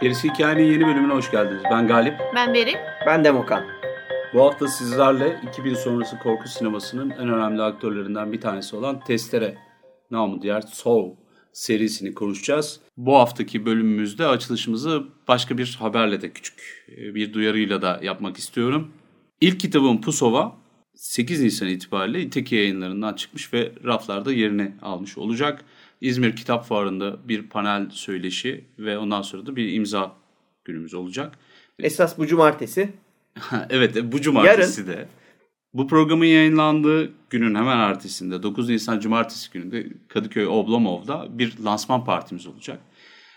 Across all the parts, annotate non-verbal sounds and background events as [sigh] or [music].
Gerisi Hikayenin yeni bölümüne hoş geldiniz. Ben Galip. Ben Berin. Ben Demokan. Bu hafta sizlerle 2000 sonrası korku sinemasının en önemli aktörlerinden bir tanesi olan Testere, namı diğer Soul serisini konuşacağız. Bu haftaki bölümümüzde açılışımızı başka bir haberle de küçük e, bir duyarıyla da yapmak istiyorum. İlk kitabım Pusova 8 Nisan itibariyle İteki yayınlarından çıkmış ve raflarda yerini almış olacak. İzmir Kitap Fuarı'nda bir panel söyleşi ve ondan sonra da bir imza günümüz olacak. Esas bu cumartesi. [laughs] evet bu cumartesi Yarın. de. Bu programın yayınlandığı günün hemen ertesinde 9 Nisan Cumartesi gününde Kadıköy Oblomov'da bir lansman partimiz olacak.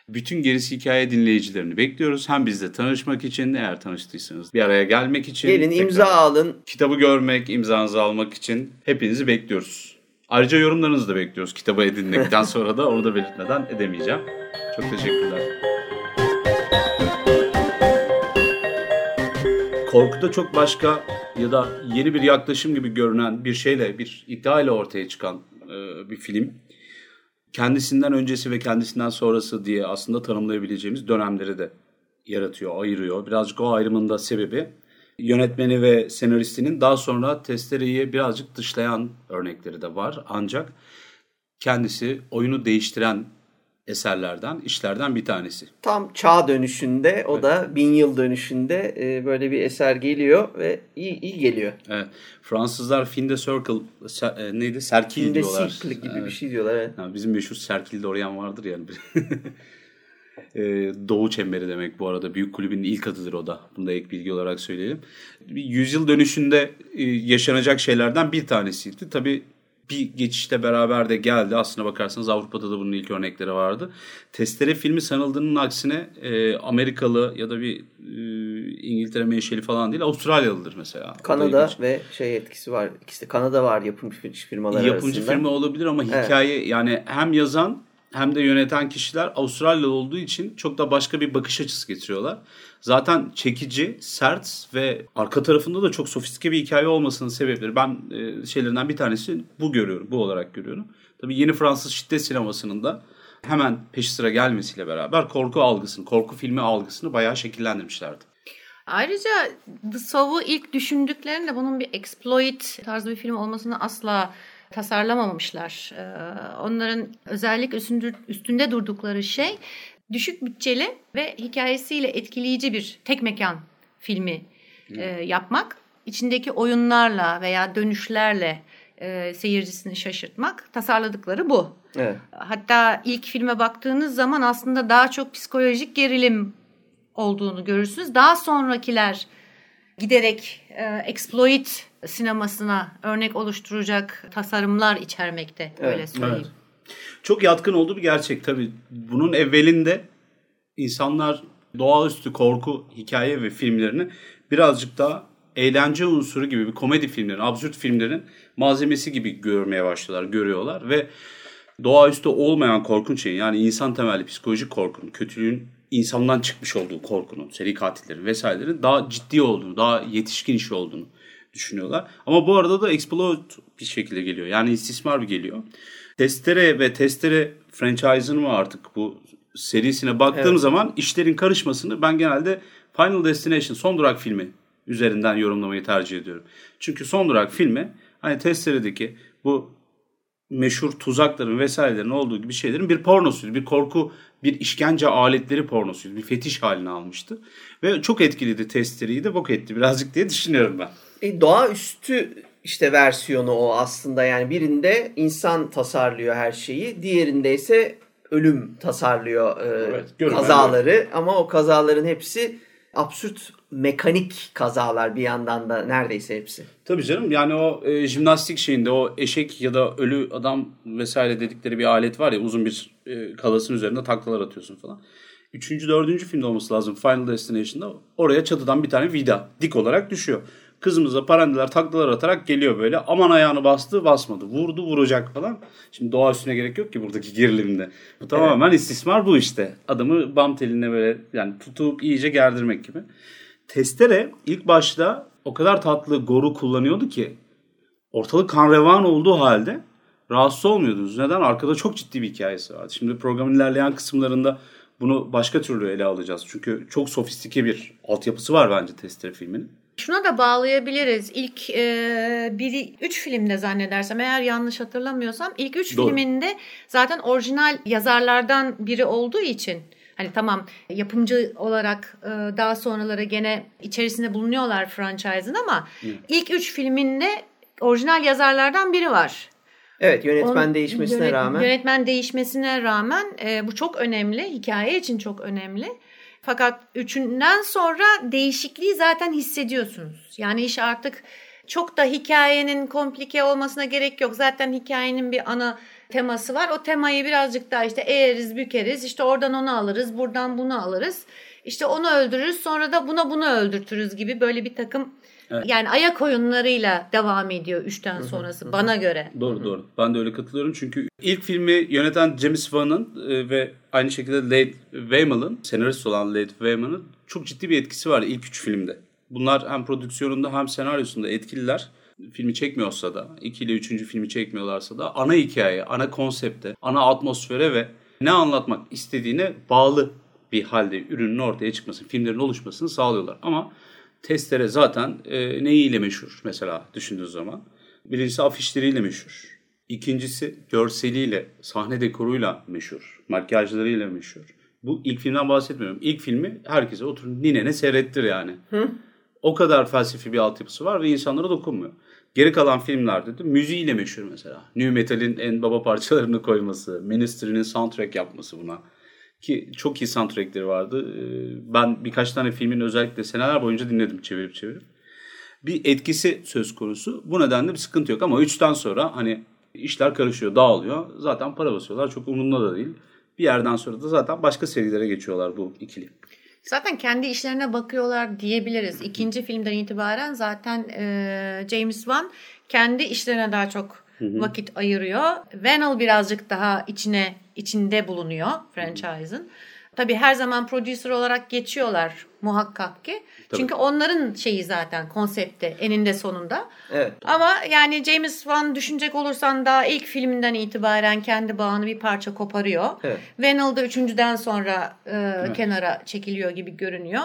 Bütün gerisi hikaye dinleyicilerini bekliyoruz. Hem bizle tanışmak için eğer tanıştıysanız bir araya gelmek için. Gelin imza alın. Kitabı görmek, imzanızı almak için hepinizi bekliyoruz. Ayrıca yorumlarınızı da bekliyoruz kitabı edindikten [laughs] sonra da onu da belirtmeden edemeyeceğim. Çok teşekkürler. Korkuda çok başka ya da yeni bir yaklaşım gibi görünen bir şeyle, bir iddia ile ortaya çıkan e, bir film. Kendisinden öncesi ve kendisinden sonrası diye aslında tanımlayabileceğimiz dönemleri de yaratıyor, ayırıyor. Birazcık o ayrımın da sebebi yönetmeni ve senaristinin daha sonra testereyi birazcık dışlayan örnekleri de var. Ancak kendisi oyunu değiştiren eserlerden, işlerden bir tanesi. Tam çağ dönüşünde, o evet. da bin yıl dönüşünde e, böyle bir eser geliyor ve iyi, iyi geliyor. Evet. Fransızlar fin de circle ser, e, neydi? Serkil fin diyorlar. Fin de gibi evet. bir şey diyorlar. Evet. Yani bizim meşhur serkilde orayan vardır yani. [laughs] e, Doğu Çemberi demek bu arada. Büyük kulübün ilk adıdır o da. Bunu da ek bilgi olarak söyleyelim. Bir yüzyıl dönüşünde e, yaşanacak şeylerden bir tanesiydi. Tabii bir geçişte beraber de geldi. Aslına bakarsanız Avrupa'da da bunun ilk örnekleri vardı. Testere filmi sanıldığının aksine e, Amerikalı ya da bir e, İngiltere menşeli falan değil Avustralyalıdır mesela. Kanada ve şey etkisi var. İkisi Kanada var yapımcı firmalar Yapımcı arasında. firma olabilir ama hikaye evet. yani hem yazan hem de yöneten kişiler Avustralyalı olduğu için çok da başka bir bakış açısı getiriyorlar. Zaten çekici, sert ve arka tarafında da çok sofistike bir hikaye olmasının sebepleri. Ben e, şeylerinden bir tanesi bu görüyorum, bu olarak görüyorum. Tabii yeni Fransız şiddet sinemasının da hemen peşi sıra gelmesiyle beraber korku algısını, korku filmi algısını bayağı şekillendirmişlerdi. Ayrıca The Saw'u ilk düşündüklerinde bunun bir exploit tarzı bir film olmasını asla tasarlamamışlar. Ee, onların özellik üstünde durdukları şey düşük bütçeli ve hikayesiyle etkileyici bir tek mekan filmi e, yapmak. İçindeki oyunlarla veya dönüşlerle e, seyircisini şaşırtmak tasarladıkları bu. Evet. Hatta ilk filme baktığınız zaman aslında daha çok psikolojik gerilim olduğunu görürsünüz. Daha sonrakiler giderek e, exploit sinemasına örnek oluşturacak tasarımlar içermekte evet, öyle söyleyeyim. Evet. Çok yatkın olduğu bir gerçek tabii. Bunun evvelinde insanlar doğaüstü korku, hikaye ve filmlerini birazcık daha eğlence unsuru gibi bir komedi filmlerin, absürt filmlerin malzemesi gibi görmeye başladılar, görüyorlar ve doğaüstü olmayan korkunç şeyin yani insan temelli psikolojik korkunun, kötülüğün insandan çıkmış olduğu korkunun, seri katillerin vesairelerin daha ciddi olduğunu, daha yetişkin iş olduğunu düşünüyorlar. Ama bu arada da exploit bir şekilde geliyor. Yani istismar bir geliyor. Testere ve Testere franchise'ını mı artık bu serisine baktığım evet. zaman işlerin karışmasını ben genelde Final Destination son durak filmi üzerinden yorumlamayı tercih ediyorum. Çünkü son durak filmi hani Testere'deki bu meşhur tuzakların vesairelerin olduğu gibi şeylerin bir pornosuydu. Bir korku, bir işkence aletleri pornosuydu. Bir fetiş haline almıştı. Ve çok etkiliydi Testere'yi de bok etti birazcık diye düşünüyorum ben. E, doğaüstü işte versiyonu o aslında yani birinde insan tasarlıyor her şeyi diğerinde ise ölüm tasarlıyor e, evet, kazaları ama o kazaların hepsi absürt mekanik kazalar bir yandan da neredeyse hepsi. Tabii canım yani o e, jimnastik şeyinde o eşek ya da ölü adam vesaire dedikleri bir alet var ya uzun bir e, kalasın üzerinde taklalar atıyorsun falan. Üçüncü, dördüncü filmde olması lazım Final Destination'da. Oraya çatıdan bir tane vida dik olarak düşüyor. Kızımıza parandeler taklalar atarak geliyor böyle. Aman ayağını bastı basmadı. Vurdu vuracak falan. Şimdi doğa üstüne gerek yok ki buradaki gerilimde. Bu tamamen evet. istismar bu işte. Adamı bam teline böyle yani tutup iyice gerdirmek gibi. Testere ilk başta o kadar tatlı goru kullanıyordu ki ortalık kan revan olduğu halde rahatsız olmuyordunuz. Neden? Arkada çok ciddi bir hikayesi vardı. Şimdi programın ilerleyen kısımlarında bunu başka türlü ele alacağız. Çünkü çok sofistike bir altyapısı var bence Testere filminin. Şuna da bağlayabiliriz. İlk e, biri üç filmde zannedersem eğer yanlış hatırlamıyorsam ilk üç Doğru. filminde zaten orijinal yazarlardan biri olduğu için hani tamam yapımcı olarak e, daha sonraları gene içerisinde bulunuyorlar franchise'ın ama Hı. ilk üç filminde orijinal yazarlardan biri var. Evet yönetmen Onun, değişmesine yönet, rağmen. Yönetmen değişmesine rağmen e, bu çok önemli. Hikaye için çok önemli. Fakat üçünden sonra değişikliği zaten hissediyorsunuz. Yani iş artık çok da hikayenin komplike olmasına gerek yok. Zaten hikayenin bir ana teması var. O temayı birazcık daha işte eğeriz bükeriz. İşte oradan onu alırız, buradan bunu alırız. İşte onu öldürürüz sonra da buna bunu öldürtürüz gibi böyle bir takım Evet. Yani ayak oyunlarıyla devam ediyor üçten sonrası bana göre. Doğru doğru. Ben de öyle katılıyorum çünkü ilk filmi yöneten James Wan'ın e, ve aynı şekilde Leigh Whannell'ın senarist olan Leigh Whannell'ın çok ciddi bir etkisi var ilk üç filmde. Bunlar hem prodüksiyonunda hem senaryosunda etkililer. Filmi çekmiyorsa da, iki ile üçüncü filmi çekmiyorlarsa da ana hikaye, ana konsepte, ana atmosfere ve ne anlatmak istediğine bağlı bir halde ürünün ortaya çıkmasını, filmlerin oluşmasını sağlıyorlar. Ama Testere zaten e, neyiyle meşhur mesela düşündüğünüz zaman? Birincisi afişleriyle meşhur. İkincisi görseliyle, sahne dekoruyla meşhur. Makyajlarıyla meşhur. Bu ilk filmden bahsetmiyorum. İlk filmi herkese oturun ninene seyrettir yani. Hı? O kadar felsefi bir altyapısı var ve insanlara dokunmuyor. Geri kalan filmlerde de müziğiyle meşhur mesela. New Metal'in en baba parçalarını koyması, Ministry'nin soundtrack yapması buna. Ki çok iyi soundtrackleri vardı. Ee, ben birkaç tane filmin özellikle seneler boyunca dinledim çevirip çevirip. Bir etkisi söz konusu. Bu nedenle bir sıkıntı yok ama 3'ten sonra hani işler karışıyor, dağılıyor. Zaten para basıyorlar. Çok umurumda da değil. Bir yerden sonra da zaten başka serilere geçiyorlar bu ikili. Zaten kendi işlerine bakıyorlar diyebiliriz. İkinci filmden itibaren zaten e, James Wan kendi işlerine daha çok vakit ayırıyor. Vanel birazcık daha içine içinde bulunuyor franchise'ın. Tabii her zaman producer olarak geçiyorlar muhakkak ki. Tabii. Çünkü onların şeyi zaten konsepte eninde sonunda. Evet. Ama yani James Wan düşünecek olursan daha ilk filminden itibaren kendi bağını bir parça koparıyor. Evet. Vanel da üçüncüden sonra e, evet. kenara çekiliyor gibi görünüyor.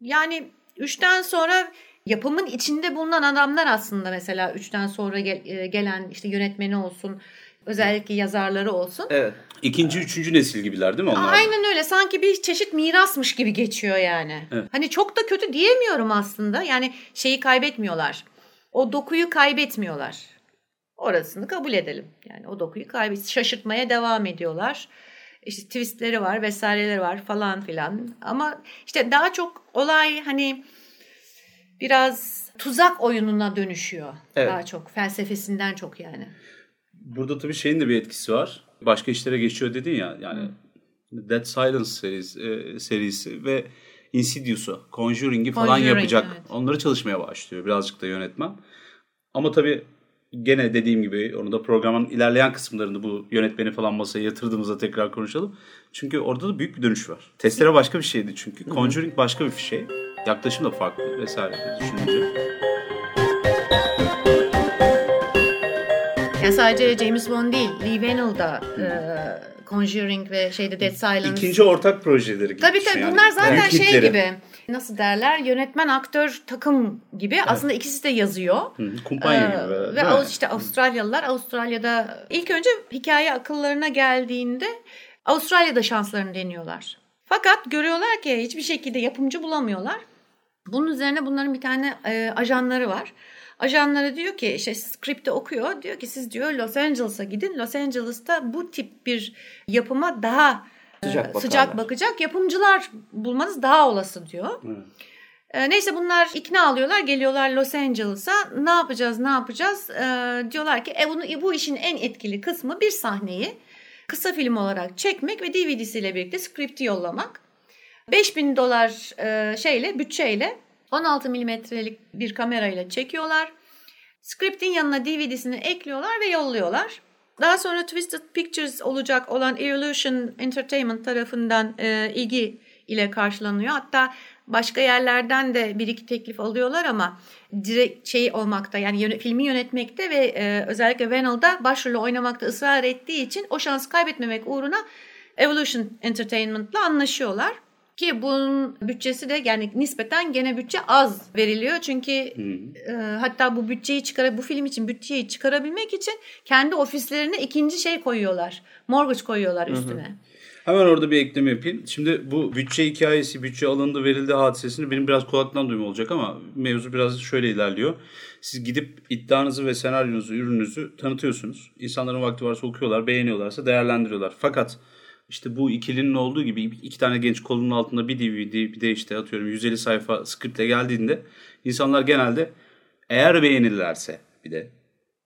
Yani üçten sonra yapımın içinde bulunan adamlar aslında mesela üçten sonra gel, e, gelen işte yönetmeni olsun, özellikle yazarları olsun. Evet. İkinci, üçüncü nesil gibiler değil mi onlar? Aynen öyle. Sanki bir çeşit mirasmış gibi geçiyor yani. Evet. Hani çok da kötü diyemiyorum aslında. Yani şeyi kaybetmiyorlar. O dokuyu kaybetmiyorlar. Orasını kabul edelim. Yani o dokuyu kaybet şaşırtmaya devam ediyorlar. İşte twistleri var vesaireleri var falan filan. Ama işte daha çok olay hani biraz tuzak oyununa dönüşüyor. Evet. Daha çok felsefesinden çok yani. Burada tabii şeyin de bir etkisi var. Başka işlere geçiyor dedin ya yani Hı. Dead Silence serisi, e, serisi ve Insidious'u, Conjuring'i falan Conjuring, yapacak. Evet. Onları çalışmaya başlıyor birazcık da yönetmen. Ama tabii gene dediğim gibi onu da programın ilerleyen kısımlarında bu yönetmeni falan masaya yatırdığımızda tekrar konuşalım. Çünkü orada da büyük bir dönüş var. Testere başka bir şeydi çünkü. Conjuring başka bir şey. Yaklaşım da farklı vesaire düşününce. Yani sadece James Bond değil, Lee Whannell da e, Conjuring ve şeyde Dead Silence. İkinci ortak projeleri gibi. Tabii tabii yani. bunlar zaten şey gibi. Nasıl derler? Yönetmen, aktör, takım gibi. Evet. Aslında ikisi de yazıyor. Hı, kumpanya ee, gibi. Ve o işte Avustralyalılar Avustralya'da ilk önce hikaye akıllarına geldiğinde Avustralya'da şanslarını deniyorlar. Fakat görüyorlar ki hiçbir şekilde yapımcı bulamıyorlar. Bunun üzerine bunların bir tane e, ajanları var. Ajanlara diyor ki işte skripti okuyor. Diyor ki siz diyor Los Angeles'a gidin. Los Angeles'ta bu tip bir yapıma daha e, sıcak, sıcak bakacak yapımcılar bulmanız daha olası diyor. Evet. E, neyse bunlar ikna alıyorlar geliyorlar Los Angeles'a ne yapacağız ne yapacağız e, diyorlar ki e, bunu, bu işin en etkili kısmı bir sahneyi kısa film olarak çekmek ve DVD'siyle birlikte skripti yollamak. 5000 dolar e, şeyle bütçeyle 16 milimetrelik bir kamerayla çekiyorlar. Script'in yanına DVD'sini ekliyorlar ve yolluyorlar. Daha sonra Twisted Pictures olacak olan Evolution Entertainment tarafından e, ilgi ile karşılanıyor. Hatta başka yerlerden de bir iki teklif alıyorlar ama direkt şey olmakta yani yöne, filmi yönetmekte ve e, özellikle Venel'da başrolü oynamakta ısrar ettiği için o şansı kaybetmemek uğruna Evolution Entertainment'la anlaşıyorlar. Ki bunun bütçesi de yani nispeten gene bütçe az veriliyor. Çünkü e, hatta bu bütçeyi çıkar bu film için bütçeyi çıkarabilmek için kendi ofislerine ikinci şey koyuyorlar. Mortgage koyuyorlar üstüne. Hı hı. Hemen orada bir ekleme yapayım. Şimdi bu bütçe hikayesi, bütçe alındı, verildi hadisesini benim biraz kulaktan duyma olacak ama mevzu biraz şöyle ilerliyor. Siz gidip iddianızı ve senaryonuzu, ürününüzü tanıtıyorsunuz. İnsanların vakti varsa okuyorlar, beğeniyorlarsa değerlendiriyorlar. Fakat işte bu ikilinin olduğu gibi iki tane genç kolunun altında bir DVD bir de işte atıyorum 150 sayfa skriptle geldiğinde insanlar genelde eğer beğenirlerse bir de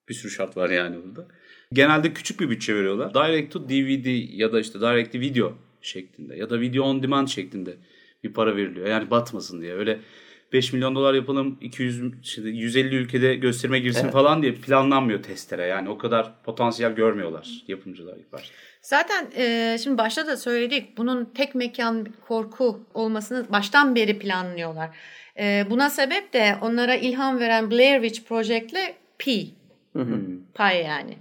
bir sürü şart var yani burada. Genelde küçük bir bütçe veriyorlar. Direct to DVD ya da işte direct to video şeklinde ya da video on demand şeklinde bir para veriliyor. Yani batmasın diye. Öyle 5 milyon dolar yapalım 200 işte 150 ülkede gösterime girsin evet. falan diye planlanmıyor testere. Yani o kadar potansiyel görmüyorlar yapımcılar ilk başta. Zaten e, şimdi başta da söyledik bunun tek mekan korku olmasını baştan beri planlıyorlar. E, buna sebep de onlara ilham veren Blair Witch Project'le P. Hı hı. Pay yani.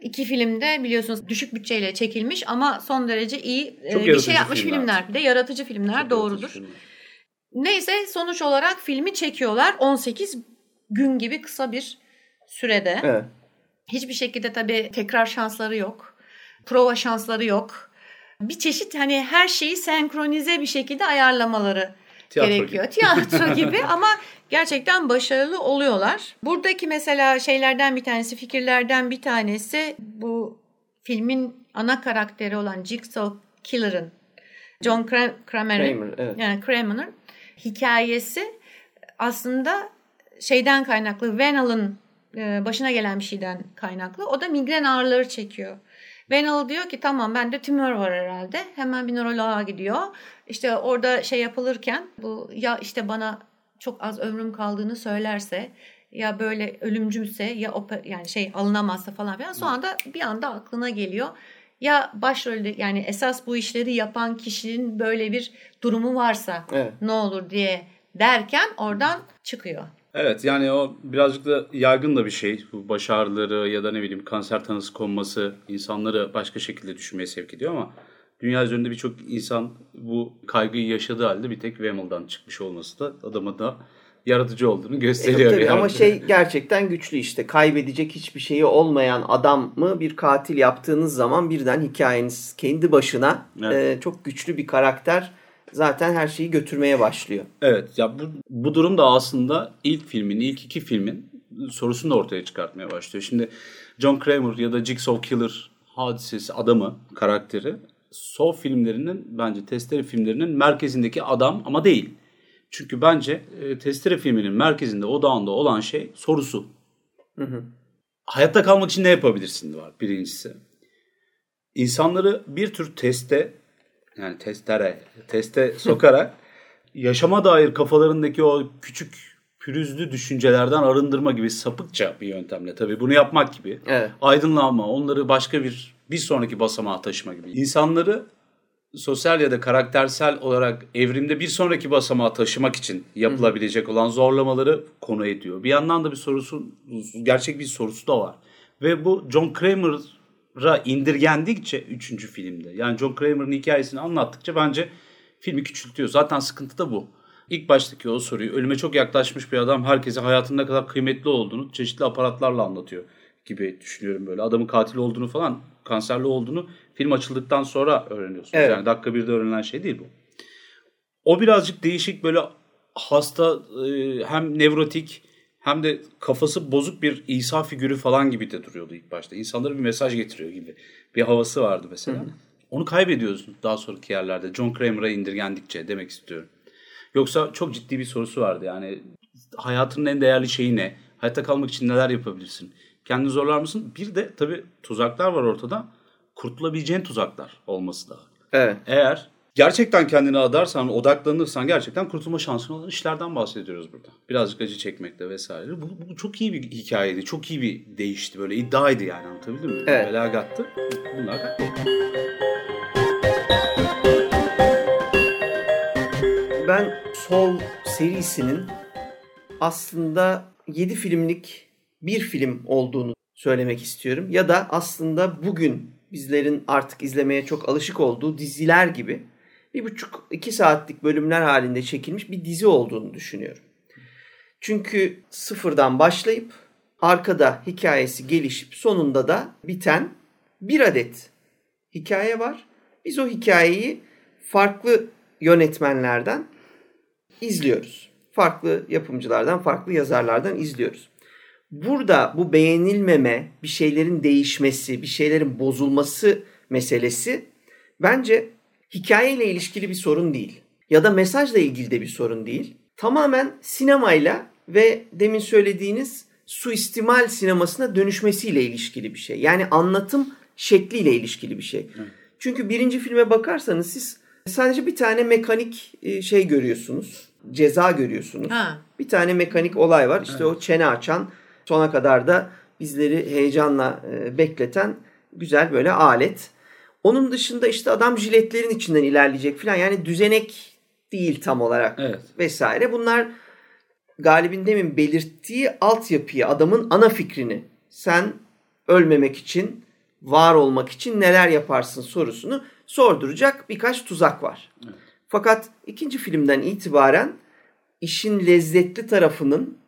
İki filmde biliyorsunuz düşük bütçeyle çekilmiş ama son derece iyi e, bir şey yapmış filmler. filmler. Bir de yaratıcı filmler Çok doğrudur. Filmler. Neyse sonuç olarak filmi çekiyorlar 18 gün gibi kısa bir sürede. Evet. Hiçbir şekilde tabii tekrar şansları yok prova şansları yok. Bir çeşit hani her şeyi senkronize bir şekilde ayarlamaları Tiyatro gerekiyor. Gibi. Tiyatro [laughs] gibi ama gerçekten başarılı oluyorlar. Buradaki mesela şeylerden bir tanesi, fikirlerden bir tanesi bu filmin ana karakteri olan Jigsaw Killer'ın John Kramer'ın Kramer, evet. yani Kramer'ın hikayesi aslında şeyden kaynaklı, Venal'ın e, başına gelen bir şeyden kaynaklı. O da migren ağrıları çekiyor. Venal diyor ki tamam bende tümör var herhalde. Hemen bir nöroloğa gidiyor. İşte orada şey yapılırken bu ya işte bana çok az ömrüm kaldığını söylerse ya böyle ölümcülse ya oper, yani şey alınamazsa falan filan sonra da bir anda aklına geliyor. Ya başrolde yani esas bu işleri yapan kişinin böyle bir durumu varsa evet. ne olur diye derken oradan çıkıyor. Evet yani o birazcık da yaygın da bir şey. Bu baş ağrıları ya da ne bileyim kanser tanısı konması insanları başka şekilde düşünmeye sevk ediyor ama dünya üzerinde birçok insan bu kaygıyı yaşadığı halde bir tek Wemel'dan çıkmış olması da adamı da yaratıcı olduğunu gösteriyor. E, tabii, ama şey gerçekten güçlü işte kaybedecek hiçbir şeyi olmayan adamı bir katil yaptığınız zaman birden hikayeniz kendi başına evet. e, çok güçlü bir karakter zaten her şeyi götürmeye başlıyor. Evet ya bu, bu durum da aslında ilk filmin, ilk iki filmin sorusunu da ortaya çıkartmaya başlıyor. Şimdi John Kramer ya da Jigsaw Killer hadisesi adamı, karakteri Saw filmlerinin bence Testere filmlerinin merkezindeki adam ama değil. Çünkü bence e, Testere filminin merkezinde odağında olan şey sorusu. Hı hı. Hayatta kalmak için ne yapabilirsin var birincisi. İnsanları bir tür teste yani testere, teste sokarak [laughs] yaşama dair kafalarındaki o küçük pürüzlü düşüncelerden arındırma gibi sapıkça bir yöntemle tabii bunu yapmak gibi. Evet. Aydınlanma, onları başka bir bir sonraki basamağa taşıma gibi. İnsanları sosyal ya da karaktersel olarak evrimde bir sonraki basamağa taşımak için yapılabilecek olan zorlamaları konu ediyor. Bir yandan da bir sorusu, gerçek bir sorusu da var. Ve bu John Kramer ra indirgendikçe 3. filmde yani John Kramer'ın hikayesini anlattıkça bence filmi küçültüyor. Zaten sıkıntı da bu. İlk baştaki o soruyu ölüme çok yaklaşmış bir adam herkese hayatın ne kadar kıymetli olduğunu çeşitli aparatlarla anlatıyor gibi düşünüyorum böyle. Adamın katil olduğunu falan kanserli olduğunu film açıldıktan sonra öğreniyorsunuz. Evet. Yani dakika birde öğrenilen şey değil bu. O birazcık değişik böyle hasta hem nevrotik hem de kafası bozuk bir İsa figürü falan gibi de duruyordu ilk başta. İnsanlara bir mesaj getiriyor gibi bir havası vardı mesela. Hı hı. Onu kaybediyorsun daha sonraki yerlerde. John Kramer'a indirgendikçe demek istiyorum. Yoksa çok ciddi bir sorusu vardı yani hayatının en değerli şeyi ne? Hayatta kalmak için neler yapabilirsin? Kendini zorlar mısın? Bir de tabii tuzaklar var ortada. Kurtulabileceğin tuzaklar olması da. Evet. Eğer gerçekten kendini adarsan, odaklanırsan gerçekten kurtulma şansın olan işlerden bahsediyoruz burada. Birazcık acı çekmekte vesaire. Bu, bu çok iyi bir hikayeydi. Çok iyi bir değişti böyle iddiaydı yani anlatabildim mi? Evet. Belagattı. Bunlar Ben Sol serisinin aslında 7 filmlik bir film olduğunu söylemek istiyorum. Ya da aslında bugün bizlerin artık izlemeye çok alışık olduğu diziler gibi bir buçuk iki saatlik bölümler halinde çekilmiş bir dizi olduğunu düşünüyorum. Çünkü sıfırdan başlayıp arkada hikayesi gelişip sonunda da biten bir adet hikaye var. Biz o hikayeyi farklı yönetmenlerden izliyoruz. Farklı yapımcılardan, farklı yazarlardan izliyoruz. Burada bu beğenilmeme, bir şeylerin değişmesi, bir şeylerin bozulması meselesi bence hikayeyle ilişkili bir sorun değil. Ya da mesajla ilgili de bir sorun değil. Tamamen sinemayla ve demin söylediğiniz suistimal sinemasına dönüşmesiyle ilişkili bir şey. Yani anlatım şekliyle ilişkili bir şey. Çünkü birinci filme bakarsanız siz sadece bir tane mekanik e, şey görüyorsunuz. Ceza görüyorsunuz. Ha. Bir tane mekanik olay var. İşte o çene açan sona kadar da bizleri heyecanla e, bekleten güzel böyle alet. Onun dışında işte adam jiletlerin içinden ilerleyecek falan. Yani düzenek değil tam olarak Evet. vesaire. Bunlar Galip'in demin belirttiği altyapıyı, adamın ana fikrini sen ölmemek için, var olmak için neler yaparsın sorusunu sorduracak birkaç tuzak var. Fakat ikinci filmden itibaren işin lezzetli tarafının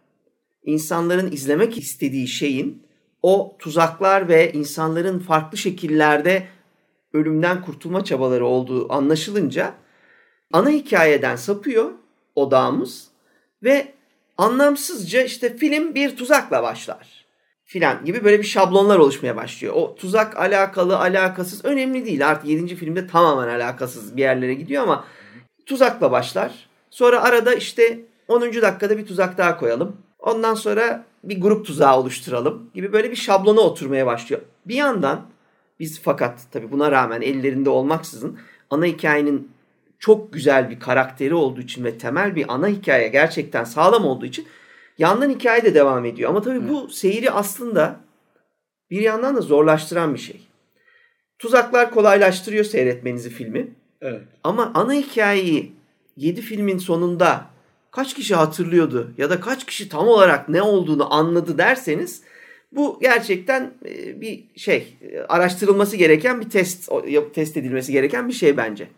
insanların izlemek istediği şeyin o tuzaklar ve insanların farklı şekillerde ölümden kurtulma çabaları olduğu anlaşılınca ana hikayeden sapıyor odağımız ve anlamsızca işte film bir tuzakla başlar filan gibi böyle bir şablonlar oluşmaya başlıyor. O tuzak alakalı alakasız önemli değil artık 7. filmde tamamen alakasız bir yerlere gidiyor ama tuzakla başlar. Sonra arada işte 10. dakikada bir tuzak daha koyalım. Ondan sonra bir grup tuzağı oluşturalım gibi böyle bir şablona oturmaya başlıyor. Bir yandan biz fakat tabii buna rağmen ellerinde olmaksızın ana hikayenin çok güzel bir karakteri olduğu için ve temel bir ana hikaye gerçekten sağlam olduğu için yandan hikaye de devam ediyor. Ama tabii bu seyri aslında bir yandan da zorlaştıran bir şey. Tuzaklar kolaylaştırıyor seyretmenizi filmi. Evet. Ama ana hikayeyi 7 filmin sonunda kaç kişi hatırlıyordu ya da kaç kişi tam olarak ne olduğunu anladı derseniz bu gerçekten e, bir şey e, araştırılması gereken bir test test edilmesi gereken bir şey bence.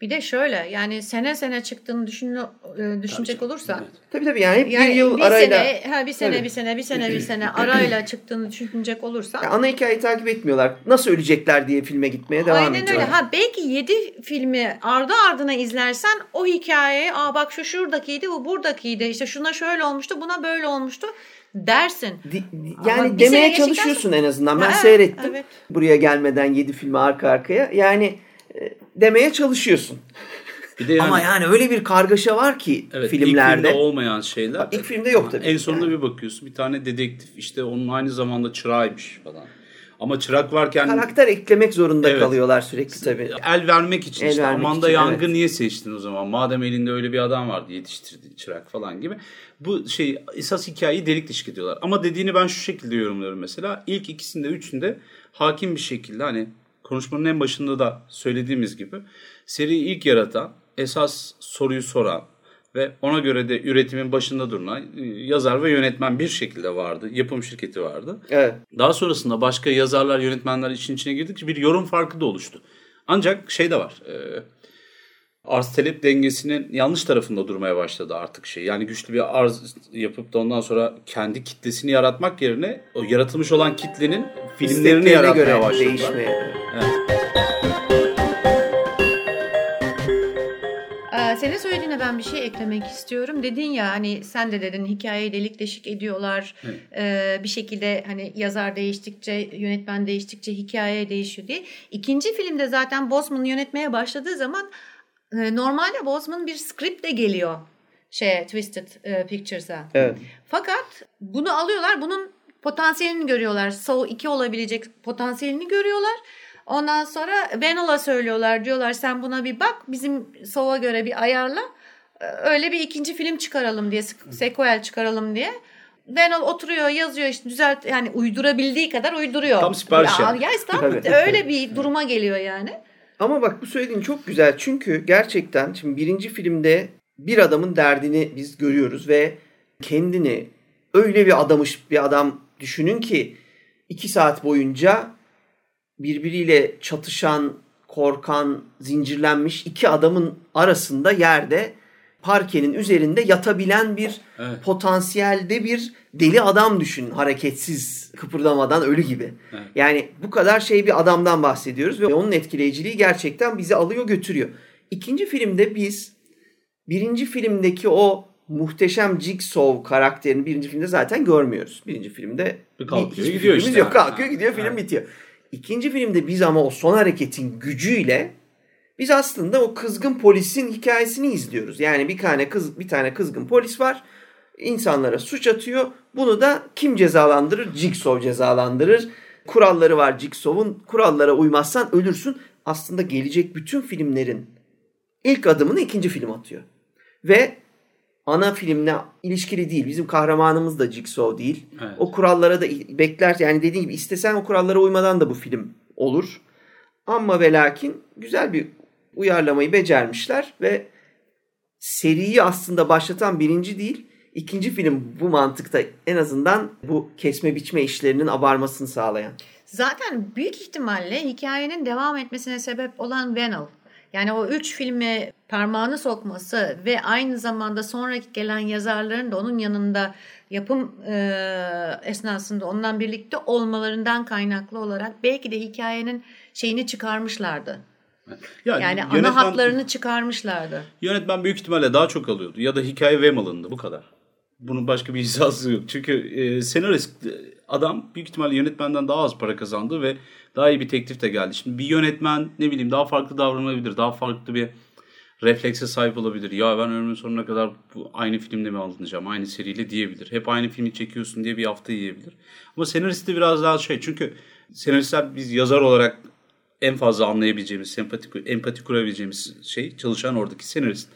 Bir de şöyle yani sene sene çıktığını düşün, e, düşünecek olursa Evet. Tabii tabii yani hep yani bir yıl bir arayla sene, ha, bir sene, Tabii. bir sene, bir sene, bir sene arayla çıktığını düşünecek olursa Yani ana hikayeyi takip etmiyorlar. Nasıl ölecekler diye filme gitmeye devam Aynen ediyorlar. öyle. Ha belki 7 filmi ardı ardına izlersen o hikayeyi aa bak şu şuradakiydi bu buradakiydi işte şuna şöyle olmuştu buna böyle olmuştu dersin. Di- Ama yani sene demeye çalışıyorsun en azından. Ben Ha, seyrettim. evet. Buraya gelmeden 7 filmi arka arkaya. Yani e, demeye çalışıyorsun. Bir de yani, Ama yani öyle bir kargaşa var ki evet, filmlerde. ilk filmde olmayan şeyler. İlk filmde yok tabii. En sonunda Yani. bir bakıyorsun bir tane dedektif işte onun aynı zamanda çırağıymış falan. Ama çırak varken Karakter eklemek zorunda Evet. kalıyorlar sürekli tabii. el vermek için El işte vermek Amanda için, Young'ı evet. niye seçtin o zaman? Madem elinde öyle bir adam vardı yetiştirdi çırak falan gibi. Bu şey esas hikayeyi delik deşik ediyorlar. Ama dediğini ben şu şekilde yorumluyorum mesela. İlk ikisinde üçünde hakim bir şekilde hani konuşmanın en başında da söylediğimiz gibi seriyi ilk yaratan, esas soruyu soran ve ona göre de üretimin başında duran e, yazar ve yönetmen bir şekilde vardı. Yapım şirketi vardı. Evet. Daha sonrasında başka yazarlar, yönetmenler için içine girdikçe bir yorum farkı da oluştu. Ancak şey de var. E, arz talep dengesinin yanlış tarafında durmaya başladı artık şey. Yani güçlü bir arz yapıp da ondan sonra kendi kitlesini yaratmak yerine o yaratılmış olan kitlenin filmlerini yaratmaya göre başladılar. değişmeye. Ee, söylediğine ben bir şey eklemek istiyorum. Dedin ya hani sen de dedin hikayeyi delik deşik ediyorlar. Ee, bir şekilde hani yazar değiştikçe, yönetmen değiştikçe hikaye değişiyor diye. İkinci filmde zaten Bosman yönetmeye başladığı zaman e, normalde Bosman bir script de geliyor şeye Twisted e, Pictures'a. Evet. Fakat bunu alıyorlar. Bunun potansiyelini görüyorlar. Saw 2 olabilecek potansiyelini görüyorlar. Ondan sonra Venol'a söylüyorlar diyorlar sen buna bir bak bizim Sow'a göre bir ayarla öyle bir ikinci film çıkaralım diye sequel çıkaralım diye. Venol oturuyor yazıyor işte düzelt yani uydurabildiği kadar uyduruyor. Tam sipariş ya. Ya İstanbul öyle bir duruma geliyor yani. Ama bak bu söylediğin çok güzel çünkü gerçekten şimdi birinci filmde bir adamın derdini biz görüyoruz ve kendini öyle bir adamış bir adam düşünün ki iki saat boyunca birbiriyle çatışan, korkan, zincirlenmiş iki adamın arasında yerde parkenin üzerinde yatabilen bir evet. potansiyelde bir deli adam düşün hareketsiz kıpırdamadan ölü gibi. Evet. Yani bu kadar şey bir adamdan bahsediyoruz ve onun etkileyiciliği gerçekten bizi alıyor götürüyor. İkinci filmde biz birinci filmdeki o muhteşem Jigsaw karakterini birinci filmde zaten görmüyoruz. Birinci filmde kalkıyor gidiyor işte. Yok, kalkıyor gidiyor film evet. bitiyor. İkinci filmde biz ama o son hareketin gücüyle biz aslında o kızgın polisin hikayesini izliyoruz. Yani bir tane kız bir tane kızgın polis var. İnsanlara suç atıyor. Bunu da kim cezalandırır? Jigsaw cezalandırır. Kuralları var Jigsaw'un. Kurallara uymazsan ölürsün. Aslında gelecek bütün filmlerin ilk adımını ikinci film atıyor. Ve ana filmle ilişkili değil. Bizim kahramanımız da Jigsaw değil. Evet. O kurallara da bekler. Yani dediğim gibi istesen o kurallara uymadan da bu film olur. Ama ve lakin güzel bir uyarlamayı becermişler ve seriyi aslında başlatan birinci değil, ikinci film bu mantıkta en azından bu kesme biçme işlerinin abarmasını sağlayan. Zaten büyük ihtimalle hikayenin devam etmesine sebep olan Venel. Yani o üç filme parmağını sokması ve aynı zamanda sonraki gelen yazarların da onun yanında yapım e, esnasında ondan birlikte olmalarından kaynaklı olarak belki de hikayenin şeyini çıkarmışlardı. Yani, yani yönetmen, ana hatlarını çıkarmışlardı. Yönetmen büyük ihtimalle daha çok alıyordu. Ya da hikaye ve malında bu kadar. Bunun başka bir izahı yok. Çünkü e, senarist adam büyük ihtimalle yönetmenden daha az para kazandı ve daha iyi bir teklif de geldi. Şimdi bir yönetmen ne bileyim daha farklı davranabilir. Daha farklı bir reflekse sahip olabilir. Ya ben ömrümün sonuna kadar bu aynı filmde mi alınacağım, aynı seriyle diyebilir. Hep aynı filmi çekiyorsun diye bir hafta yiyebilir. Ama senarist de biraz daha şey çünkü senaristler biz yazar olarak en fazla anlayabileceğimiz, sempati, empati kurabileceğimiz şey çalışan oradaki senarist.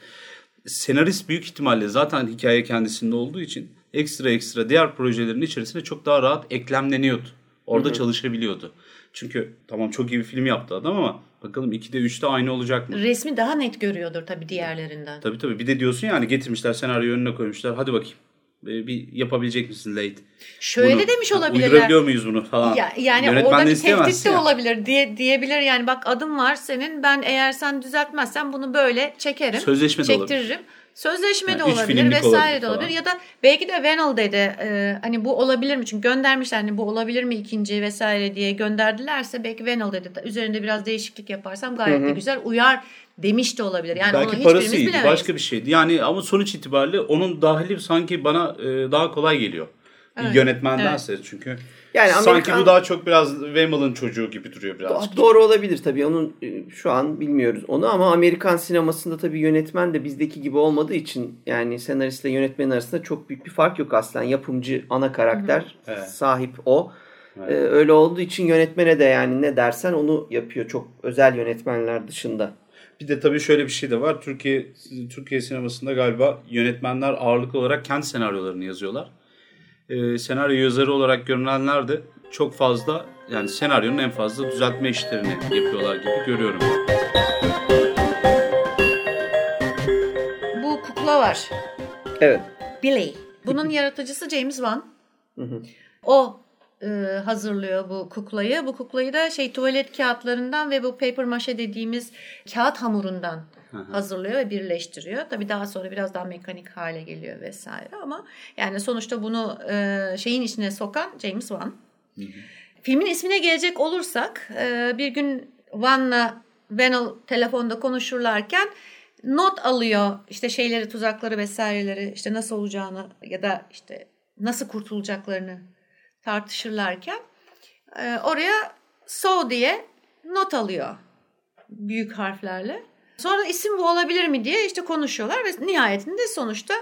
Senarist büyük ihtimalle zaten hikaye kendisinde olduğu için ekstra ekstra diğer projelerin içerisine çok daha rahat eklemleniyordu. Orada Hı-hı. çalışabiliyordu. Çünkü tamam çok iyi bir film yaptı adam ama bakalım 2'de 3'te aynı olacak mı? Resmi daha net görüyordur tabii diğerlerinden. Tabii tabii. Bir de diyorsun yani getirmişler senaryo önüne koymuşlar. Hadi bakayım bir yapabilecek misin late? Şöyle bunu, demiş olabilirler. Uydurabiliyor muyuz bunu falan? Ya, yani Yönetmen orada bir tehdit de ya. olabilir diye diyebilir yani bak adım var senin ben eğer sen düzeltmezsen bunu böyle çekerim. Sözleşme çektiririm. olabilir. Sözleşme yani de olabilir vesaire de olabilir falan. ya da belki de Venal dedi e, hani bu olabilir mi çünkü göndermişler hani bu olabilir mi ikinci vesaire diye gönderdilerse belki Venal dedi üzerinde biraz değişiklik yaparsam gayet Hı-hı. de güzel uyar demiş de olabilir. Yani Belki onu parasıydı, bilemeyiz. başka bir şeydi. Yani ama sonuç itibariyle onun dahili sanki bana e, daha kolay geliyor. Evet. Yönetmendense evet. çünkü. Yani Amerikan... Sanki bu daha çok biraz Wemel'ın çocuğu gibi duruyor biraz. Doğru olabilir tabii. Onun e, şu an bilmiyoruz onu ama Amerikan sinemasında tabii yönetmen de bizdeki gibi olmadığı için yani senaristle yönetmen arasında çok büyük bir fark yok aslında. Yapımcı ana karakter evet. sahip o. Evet. Ee, öyle olduğu için yönetmene de yani ne dersen onu yapıyor çok özel yönetmenler dışında. Bir de tabii şöyle bir şey de var. Türkiye Türkiye sinemasında galiba yönetmenler ağırlıklı olarak kendi senaryolarını yazıyorlar. Ee, senaryo yazarı olarak görünenler de çok fazla yani senaryonun en fazla düzeltme işlerini yapıyorlar gibi görüyorum. Bu kukla var. Evet. Billy. Bunun yaratıcısı James Wan. Hı hı. O e, hazırlıyor bu kuklayı. Bu kuklayı da şey tuvalet kağıtlarından ve bu paper mache dediğimiz kağıt hamurundan hazırlıyor ve birleştiriyor. Tabii daha sonra biraz daha mekanik hale geliyor vesaire ama yani sonuçta bunu e, şeyin içine sokan James Wan. Filmin ismine gelecek olursak e, bir gün Van'la Venel telefonda konuşurlarken not alıyor işte şeyleri tuzakları vesaireleri işte nasıl olacağını ya da işte nasıl kurtulacaklarını tartışırlarken e, oraya so diye not alıyor büyük harflerle. Sonra isim bu olabilir mi diye işte konuşuyorlar ve nihayetinde sonuçta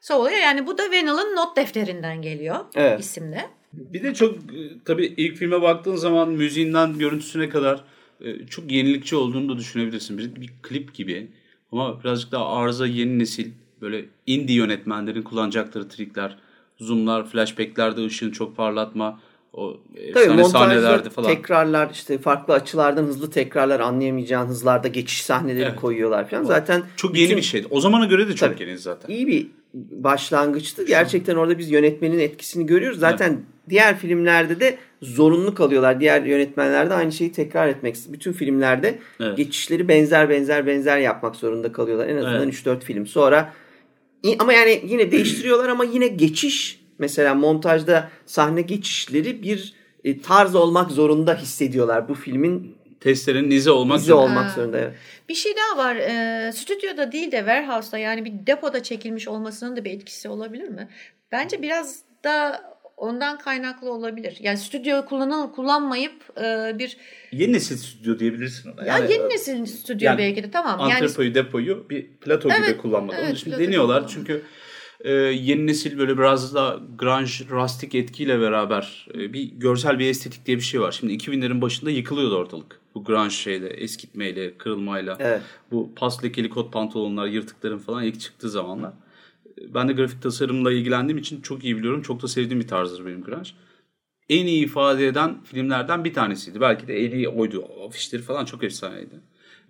so oluyor. Yani bu da Venal'ın not defterinden geliyor evet. isimle. Bir de çok e, tabii ilk filme baktığın zaman müziğinden görüntüsüne kadar e, çok yenilikçi olduğunu da düşünebilirsin. Bir, bir klip gibi ama birazcık daha arıza yeni nesil böyle indie yönetmenlerin kullanacakları trikler, zoomlar, flashbacklerde ışığını çok parlatma, o Tabii sahnelerde falan. tekrarlar işte farklı açılardan hızlı tekrarlar anlayamayacağın hızlarda geçiş sahneleri evet. koyuyorlar falan. Zaten çok bütün, yeni bir şeydi. O zamana göre de çok tabii, yeni zaten. İyi bir başlangıçtı. Gerçekten orada biz yönetmenin etkisini görüyoruz. Zaten evet. diğer filmlerde de zorunlu kalıyorlar. Diğer yönetmenlerde aynı şeyi tekrar etmek. Bütün filmlerde evet. geçişleri benzer benzer benzer yapmak zorunda kalıyorlar. En azından evet. 3-4 film. Sonra ama yani yine değiştiriyorlar ama yine geçiş mesela montajda sahne geçişleri bir e, tarz olmak zorunda hissediyorlar bu filmin testlerin izi olmak izi zorunda. olmak zorunda. Evet. Bir şey daha var. E, stüdyoda değil de warehouse'da yani bir depoda çekilmiş olmasının da bir etkisi olabilir mi? Bence biraz da ondan kaynaklı olabilir. Yani stüdyo kullanıl kullanmayıp e, bir yeni nesil stüdyo diyebilirsin ona. Yani, ya yeni nesil stüdyo yani, belki de tamam. Antrepoyu, yani, depoyu bir plato evet, gibi kullanmadı. Evet, Onu şimdi deniyorlar çünkü e, yeni nesil böyle biraz da grunge, rustic etkiyle beraber e, bir görsel bir estetik diye bir şey var. Şimdi 2000'lerin başında yıkılıyordu ortalık. Bu grunge şeyle, eskitmeyle, kırılmayla. Evet. Bu pas lekeli kot pantolonlar, yırtıkların falan ilk çıktığı zamanlar. Ben de grafik tasarımla ilgilendiğim için çok iyi biliyorum. Çok da sevdiğim bir tarzdır benim grunge. En iyi ifade eden filmlerden bir tanesiydi. Belki de en iyi oydu. Afişleri falan çok efsaneydi.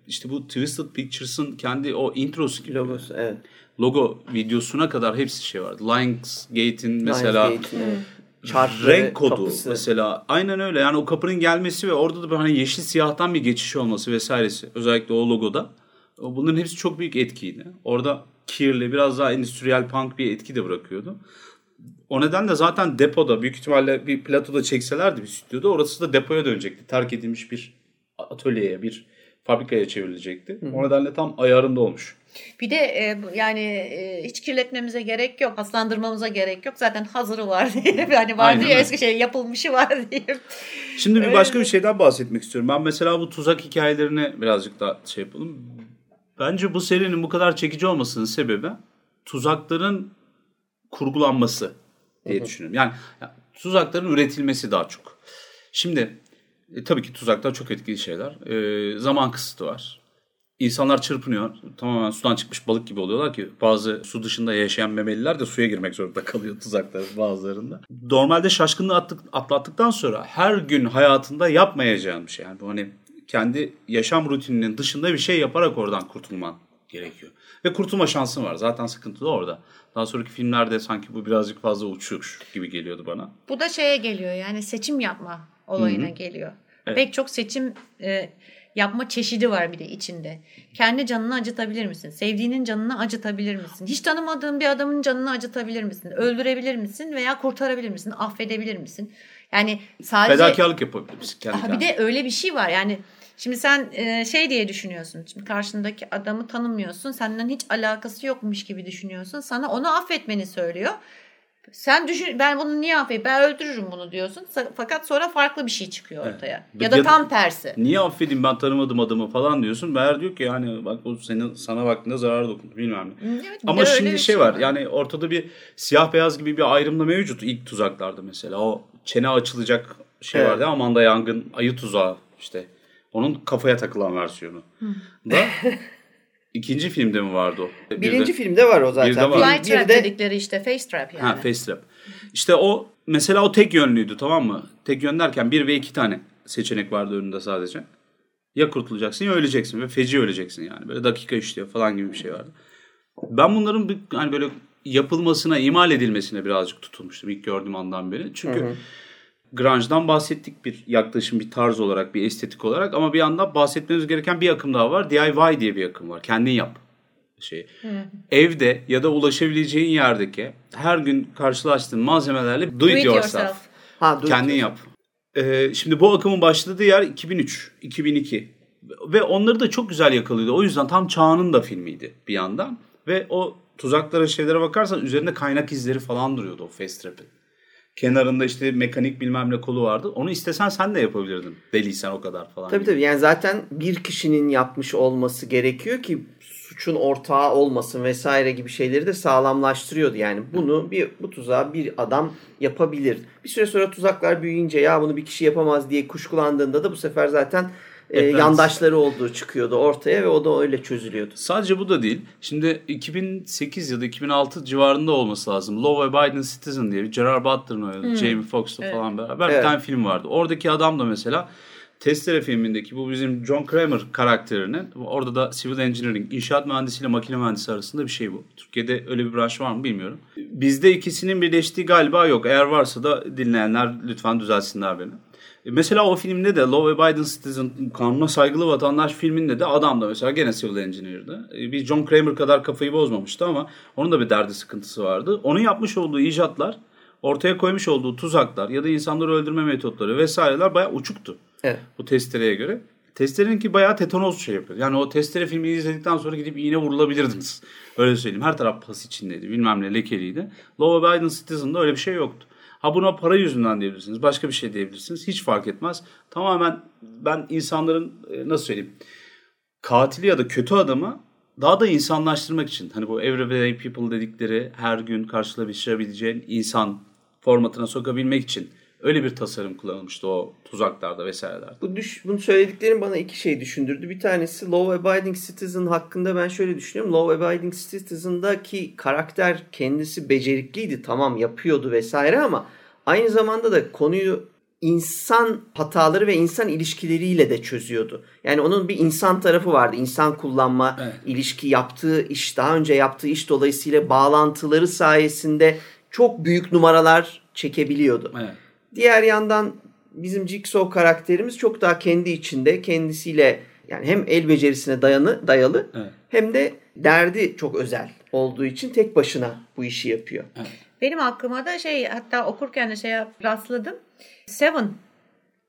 İşte bu Twisted Pictures'ın kendi o introsu gibi. Logosu, evet logo videosuna kadar hepsi şey vardı. Lionsgate'in mesela Lionsgate, evet. renk kodu kapısı. mesela aynen öyle yani o kapının gelmesi ve orada da bir hani yeşil siyahtan bir geçiş olması vesairesi özellikle o logoda bunların hepsi çok büyük etkiydi. Orada kirli biraz daha endüstriyel punk bir etki de bırakıyordu. O nedenle zaten depoda büyük ihtimalle bir platoda çekselerdi bir stüdyoda orası da depoya dönecekti. Terk edilmiş bir atölyeye bir fabrikaya çevrilecekti. Hı. O nedenle tam ayarında olmuş. Bir de e, yani e, hiç kirletmemize gerek yok, paslandırmamıza gerek yok. Zaten hazırı var diye. Yani var Aynen. diye eski şey yapılmışı var diye. Şimdi bir başka bir şeyden bahsetmek istiyorum. Ben mesela bu tuzak hikayelerini birazcık daha şey yapalım. Bence bu serinin bu kadar çekici olmasının sebebi tuzakların kurgulanması diye düşünüyorum. Yani, yani tuzakların üretilmesi daha çok. Şimdi e, tabii ki tuzaklar çok etkili şeyler. E, zaman kısıtı var. İnsanlar çırpınıyor. Tamamen sudan çıkmış balık gibi oluyorlar ki bazı su dışında yaşayan memeliler de suya girmek zorunda [laughs] kalıyor tuzaklar bazılarında. Normalde şaşkınlığı attık, atlattıktan sonra her gün hayatında yapmayacağın bir şey. Yani bu hani kendi yaşam rutininin dışında bir şey yaparak oradan kurtulman gerekiyor. Ve kurtulma şansın var. Zaten sıkıntı da orada. Daha sonraki filmlerde sanki bu birazcık fazla uçuş gibi geliyordu bana. Bu da şeye geliyor yani seçim yapma olayına Hı-hı. geliyor. Evet. Pek çok seçim e, yapma çeşidi var bir de içinde. Kendi canını acıtabilir misin? Sevdiğinin canını acıtabilir misin? Hiç tanımadığın bir adamın canını acıtabilir misin? Öldürebilir misin veya kurtarabilir misin? Affedebilir misin? Yani sadece... Fedakarlık yapabilir misin? Kendi bir de öyle bir şey var yani... Şimdi sen e, şey diye düşünüyorsun. Şimdi karşındaki adamı tanımıyorsun. Senden hiç alakası yokmuş gibi düşünüyorsun. Sana onu affetmeni söylüyor. Sen düşün ben bunu niye affedeyim ben öldürürüm bunu diyorsun. Fakat sonra farklı bir şey çıkıyor ortaya. Evet. Ya da tam tersi. Niye affedeyim ben tanımadım adamı falan diyorsun. Meğer diyor ki yani bak bu senin sana vaktinde zarar dokundu bilmem ne. Evet, Ama şimdi şey, şey var, var yani ortada bir siyah beyaz gibi bir ayrımda mevcut ilk tuzaklarda mesela. O çene açılacak şey evet. vardı Amanda Yang'ın ayı tuzağı işte. Onun kafaya takılan versiyonu. da [laughs] İkinci filmde mi vardı o? Bir Birinci de, filmde var o zaten. Bir de var. Fly trap de, dedikleri işte face trap yani. Ha face trap. İşte o mesela o tek yönlüydü tamam mı? Tek yön derken bir ve iki tane seçenek vardı önünde sadece. Ya kurtulacaksın ya öleceksin ve feci öleceksin yani. Böyle dakika işliyor falan gibi bir şey vardı. Ben bunların bir, hani böyle yapılmasına, imal edilmesine birazcık tutulmuştum ilk gördüğüm andan beri. Çünkü hı hı grunge'dan bahsettik bir yaklaşım, bir tarz olarak, bir estetik olarak ama bir yandan bahsetmemiz gereken bir akım daha var. DIY diye bir akım var. Kendin yap. Şey. Evde ya da ulaşabileceğin yerdeki her gün karşılaştığın malzemelerle do it, do it yourself. yourself. Ha, do Kendin it yap. Ee, şimdi bu akımın başladığı yer 2003, 2002 ve onları da çok güzel yakalıyordu. O yüzden tam çağının da filmiydi bir yandan ve o tuzaklara şeylere bakarsan üzerinde kaynak izleri falan duruyordu o Fast Rap'in. Kenarında işte mekanik bilmem ne kolu vardı. Onu istesen sen de yapabilirdin. Deliysen o kadar falan. Tabii gibi. tabii yani zaten bir kişinin yapmış olması gerekiyor ki suçun ortağı olmasın vesaire gibi şeyleri de sağlamlaştırıyordu. Yani bunu bir bu tuzağı bir adam yapabilir. Bir süre sonra tuzaklar büyüyünce ya bunu bir kişi yapamaz diye kuşkulandığında da bu sefer zaten e, yandaşları olduğu çıkıyordu ortaya ve o da öyle çözülüyordu. Sadece bu da değil. Şimdi 2008 ya da 2006 civarında olması lazım. Law Abiding Citizen diye bir Gerard Butler'ın oynadığı, hmm. Jamie Foxx'la evet. falan beraber evet. bir tane film vardı. Oradaki adam da mesela Testere filmindeki bu bizim John Kramer karakterinin orada da civil engineering, inşaat mühendisiyle makine mühendisi arasında bir şey bu. Türkiye'de öyle bir branş var mı bilmiyorum. Bizde ikisinin birleştiği galiba yok. Eğer varsa da dinleyenler lütfen düzelsinler beni. E, mesela o filmde de Law Abiding Citizen kanuna saygılı vatandaş filminde de adam da mesela gene civil engineer'dı. E, bir John Kramer kadar kafayı bozmamıştı ama onun da bir derdi sıkıntısı vardı. Onun yapmış olduğu icatlar ortaya koymuş olduğu tuzaklar ya da insanları öldürme metotları vesaireler bayağı uçuktu. Evet. Bu testereye göre. Testereninki bayağı tetanoz şey yapıyor. Yani o testere filmi izledikten sonra gidip iğne vurulabilirdiniz. Öyle söyleyeyim. Her taraf pas içindeydi. Bilmem ne lekeliydi. Law Abiding Citizen'da öyle bir şey yoktu. Ha buna para yüzünden diyebilirsiniz. Başka bir şey diyebilirsiniz. Hiç fark etmez. Tamamen ben insanların e, nasıl söyleyeyim katili ya da kötü adamı daha da insanlaştırmak için hani bu everyday people dedikleri her gün karşılaşabileceğin insan formatına sokabilmek için öyle bir tasarım kullanılmıştı o tuzaklarda vesairelerde. Bu düş, bunu söylediklerim bana iki şey düşündürdü. Bir tanesi Law Abiding Citizen hakkında ben şöyle düşünüyorum. Law Abiding Citizen'daki karakter kendisi becerikliydi. Tamam yapıyordu vesaire ama aynı zamanda da konuyu insan hataları ve insan ilişkileriyle de çözüyordu. Yani onun bir insan tarafı vardı. İnsan kullanma, evet. ilişki yaptığı iş, daha önce yaptığı iş dolayısıyla bağlantıları sayesinde çok büyük numaralar çekebiliyordu. Evet. Diğer yandan bizim Jigsaw karakterimiz çok daha kendi içinde kendisiyle yani hem el becerisine dayanı, dayalı evet. hem de derdi çok özel olduğu için tek başına bu işi yapıyor. Evet. Benim aklıma da şey hatta okurken de şey rastladım. Seven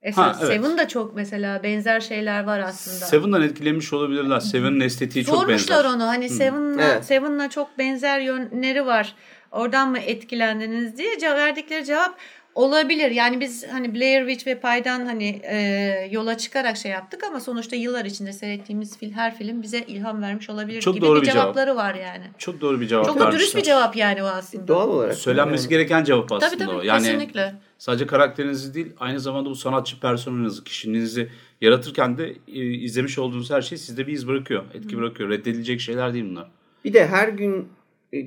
Esas ha, evet. Seven da çok mesela benzer şeyler var aslında. Seven'dan etkilenmiş olabilirler. Seven'ın estetiği çok benzer. Sormuşlar onu hani Seven'la evet. Seven'la çok benzer yönleri var. Oradan mı etkilendiniz diye verdikleri cevap Olabilir. Yani biz hani Blair Witch ve Pay'dan hani e, yola çıkarak şey yaptık ama sonuçta yıllar içinde seyrettiğimiz fil, her film bize ilham vermiş olabilir Çok gibi doğru bir, bir cevapları cevap. var yani. Çok doğru bir cevap. Çok da dürüst bir cevap yani o aslında. Doğal olarak. Söylenmesi yani. gereken cevap aslında tabii, tabii, o. Yani kesinlikle. Sadece karakterinizi değil aynı zamanda bu sanatçı personelinizi, kişiliğinizi yaratırken de e, izlemiş olduğunuz her şey sizde bir iz bırakıyor. Etki Hı. bırakıyor. Reddedilecek şeyler değil bunlar. Bir de her gün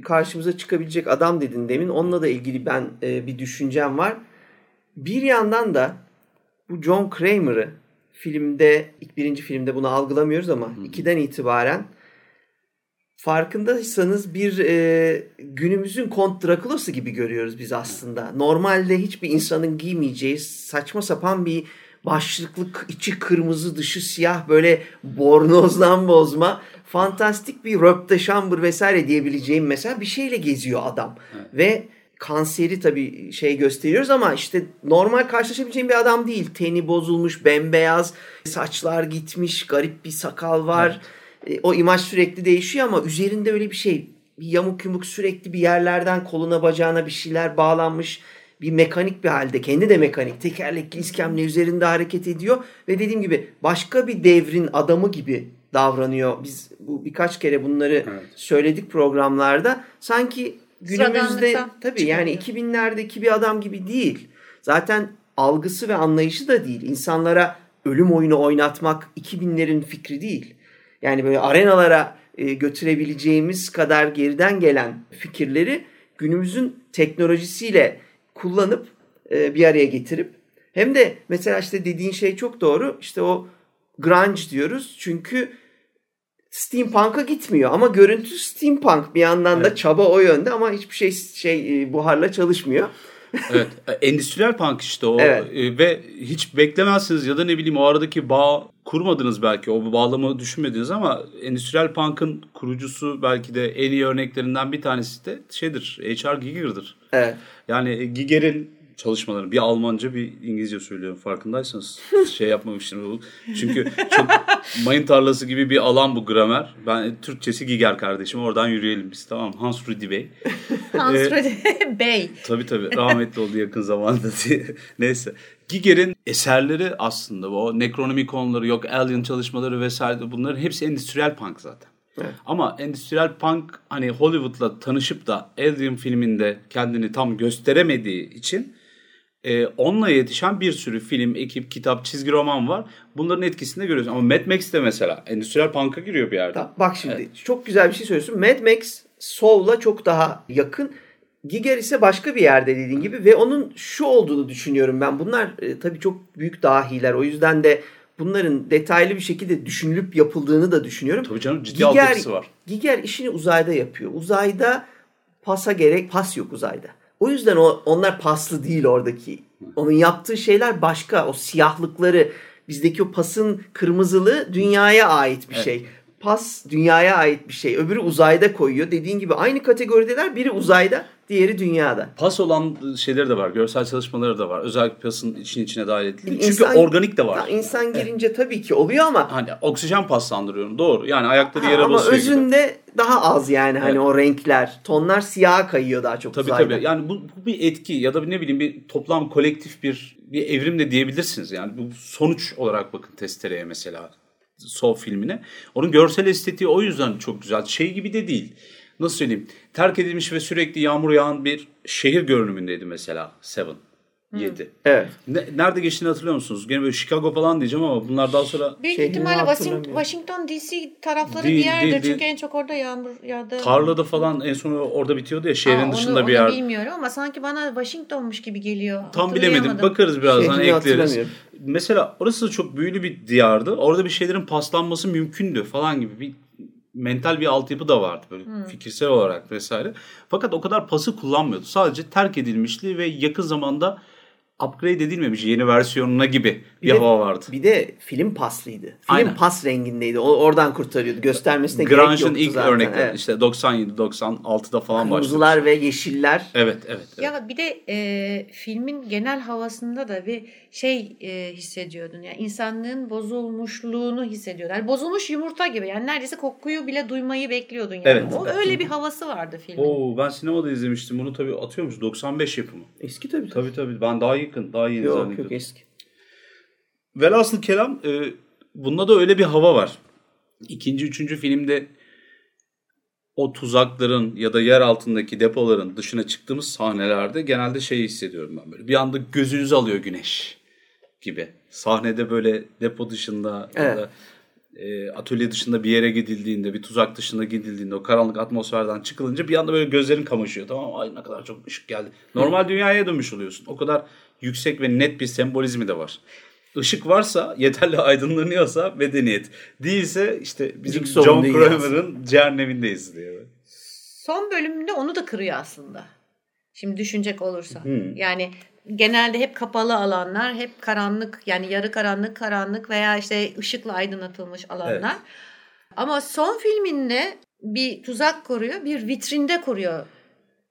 karşımıza çıkabilecek adam dedin demin. Onunla da ilgili ben e, bir düşüncem var. Bir yandan da bu John Kramer'ı filmde, ilk birinci filmde bunu algılamıyoruz ama hmm. ikiden itibaren farkındaysanız bir e, günümüzün Kont Drakula'sı gibi görüyoruz biz aslında. Normalde hiçbir insanın giymeyeceği saçma sapan bir başlıklık içi kırmızı dışı siyah böyle bornozdan bozma fantastik bir röpte şambır vesaire diyebileceğim mesela bir şeyle geziyor adam. Evet. Ve kanseri tabii şey gösteriyoruz ama işte normal karşılaşabileceğim bir adam değil. Teni bozulmuş, bembeyaz, saçlar gitmiş, garip bir sakal var. Evet. O imaj sürekli değişiyor ama üzerinde öyle bir şey. Bir yamuk yumuk sürekli bir yerlerden koluna bacağına bir şeyler bağlanmış. Bir mekanik bir halde. Kendi de mekanik. Tekerlekli iskemle üzerinde hareket ediyor. Ve dediğim gibi başka bir devrin adamı gibi davranıyor. Biz bu birkaç kere bunları evet. söyledik programlarda. Sanki günümüzde tabii yani 2000'lerdeki bir adam gibi değil. Zaten algısı ve anlayışı da değil. İnsanlara ölüm oyunu oynatmak 2000'lerin fikri değil. Yani böyle arenalara e, götürebileceğimiz kadar geriden gelen fikirleri günümüzün teknolojisiyle kullanıp e, bir araya getirip hem de mesela işte dediğin şey çok doğru. İşte o grunge diyoruz. Çünkü steampunk'a gitmiyor ama görüntü steampunk bir yandan evet. da çaba o yönde ama hiçbir şey şey e, buharla çalışmıyor. evet, e, endüstriyel punk işte o evet. E, ve hiç beklemezsiniz ya da ne bileyim o aradaki bağ kurmadınız belki o bağlamı düşünmediniz ama endüstriyel punk'ın kurucusu belki de en iyi örneklerinden bir tanesi de şeydir H.R. Giger'dır. Evet. Yani Giger'in çalışmaları. Bir Almanca bir İngilizce söylüyorum farkındaysanız. [laughs] şey yapmamıştım. Çünkü çok [laughs] mayın tarlası gibi bir alan bu gramer. Ben Türkçesi Giger kardeşim. Oradan yürüyelim biz tamam Hans Rudi Bey. Hans ee, [laughs] Bey. Tabii tabii. Rahmetli oldu yakın zamanda diye. [laughs] Neyse. Giger'in eserleri aslında o Necronomicon'ları yok Alien çalışmaları vesaire bunların hepsi endüstriyel punk zaten. Evet. Ama endüstriyel punk hani Hollywood'la tanışıp da Alien filminde kendini tam gösteremediği için E, onunla yetişen bir sürü film, ekip, kitap, çizgi roman var. Bunların etkisini de görüyoruz. Ama Mad Max de mesela endüstriyel punk'a giriyor bir yerde. Bak şimdi evet. çok güzel bir şey söylüyorsun. Mad Max Soul'la çok daha yakın. Giger ise başka bir yerde dediğin gibi ve onun şu olduğunu düşünüyorum ben. Bunlar e, tabii çok büyük dahiler. O yüzden de bunların detaylı bir şekilde düşünülüp yapıldığını da düşünüyorum. Tabii canım ciddi Giger, var. Giger işini uzayda yapıyor. Uzayda pasa gerek pas yok uzayda. O yüzden o, onlar paslı değil oradaki. Onun yaptığı şeyler başka. O siyahlıkları bizdeki o pasın kırmızılı dünyaya ait bir evet. şey. Pas dünyaya ait bir şey. Öbürü uzayda koyuyor. Dediğin gibi aynı kategorideler. Biri uzayda, diğeri dünyada. Pas olan şeyleri de var. Görsel çalışmaları da var. Özellikle pasın için içine dahil edildi. Çünkü insan, organik de var. İnsan girince evet. tabii ki oluyor ama. Hani oksijen paslandırıyorum. Doğru. Yani ayakları yere basıyor Ama özünde gibi. daha az yani. Hani evet. o renkler. Tonlar siyaha kayıyor daha çok tabii, uzayda. Tabii Yani bu, bu bir etki ya da ne bileyim bir toplam kolektif bir bir evrim de diyebilirsiniz. Yani bu sonuç olarak bakın testereye mesela. Soul filmine. Onun görsel estetiği o yüzden çok güzel. Şey gibi de değil nasıl söyleyeyim terk edilmiş ve sürekli yağmur yağan bir şehir görünümündeydi mesela Seven. 7. Evet. Ne, nerede geçtiğini hatırlıyor musunuz? Gene böyle Chicago falan diyeceğim ama bunlar daha sonra... Büyük ihtimalle Washington DC tarafları değil, bir yerdir. Değil, Çünkü değil. en çok orada yağmur yağdı. Tarlada falan en son orada bitiyordu ya şehrin Aa, onu, dışında bir yer. Onu bilmiyorum ama sanki bana Washington'muş gibi geliyor. Tam bilemedim. Bakarız birazdan ekleriz. Mesela orası da çok büyülü bir diyardı. Orada bir şeylerin paslanması mümkündü falan gibi bir mental bir altyapı da vardı böyle hmm. fikirsel olarak vesaire. Fakat o kadar pası kullanmıyordu. Sadece terk edilmişti ve yakın zamanda upgrade edilmemiş yeni versiyonuna gibi bir, bir hava vardı. Bir de film paslıydı. Film Aynen. pas rengindeydi. O, oradan kurtarıyordu. Göstermesine Grunge'ın gerek yoktu ilk zaten. örnekleri evet. işte 97 96'da falan başladı. Kırmızılar ve yeşiller. Evet, evet, evet. Ya bir de e, filmin genel havasında da bir şey e, hissediyordun. Yani insanlığın bozulmuşluğunu hissediyordun. Yani bozulmuş yumurta gibi. Yani neredeyse kokuyu bile duymayı bekliyordun yani. Evet. O öyle bir havası vardı filmin. Oo ben sinemada izlemiştim. Bunu tabii atıyormuş 95 yapımı. Eski tabii. Tabii tabii. Ben daha yakın, daha yeni yok, zannediyorum. Yok eski. Velhasıl kelam e, bunda da öyle bir hava var. İkinci, üçüncü filmde o tuzakların ya da yer altındaki depoların dışına çıktığımız sahnelerde genelde şey hissediyorum ben böyle. Bir anda gözünüzü alıyor güneş gibi. Sahnede böyle depo dışında evet. ya da e, atölye dışında bir yere gidildiğinde, bir tuzak dışında gidildiğinde o karanlık atmosferden çıkılınca bir anda böyle gözlerin kamaşıyor. Tamam ay ne kadar çok ışık geldi. Normal dünyaya dönmüş oluyorsun. O kadar yüksek ve net bir sembolizmi de var. Işık varsa, yeterli aydınlanıyorsa medeniyet. Değilse işte bizim John Kramer'ın cehennemindeyiz diye. Son bölümünde onu da kırıyor aslında. Şimdi düşünecek olursa. Hmm. Yani genelde hep kapalı alanlar, hep karanlık yani yarı karanlık, karanlık veya işte ışıkla aydınlatılmış alanlar. Evet. Ama son filminde bir tuzak koruyor, bir vitrinde koruyor.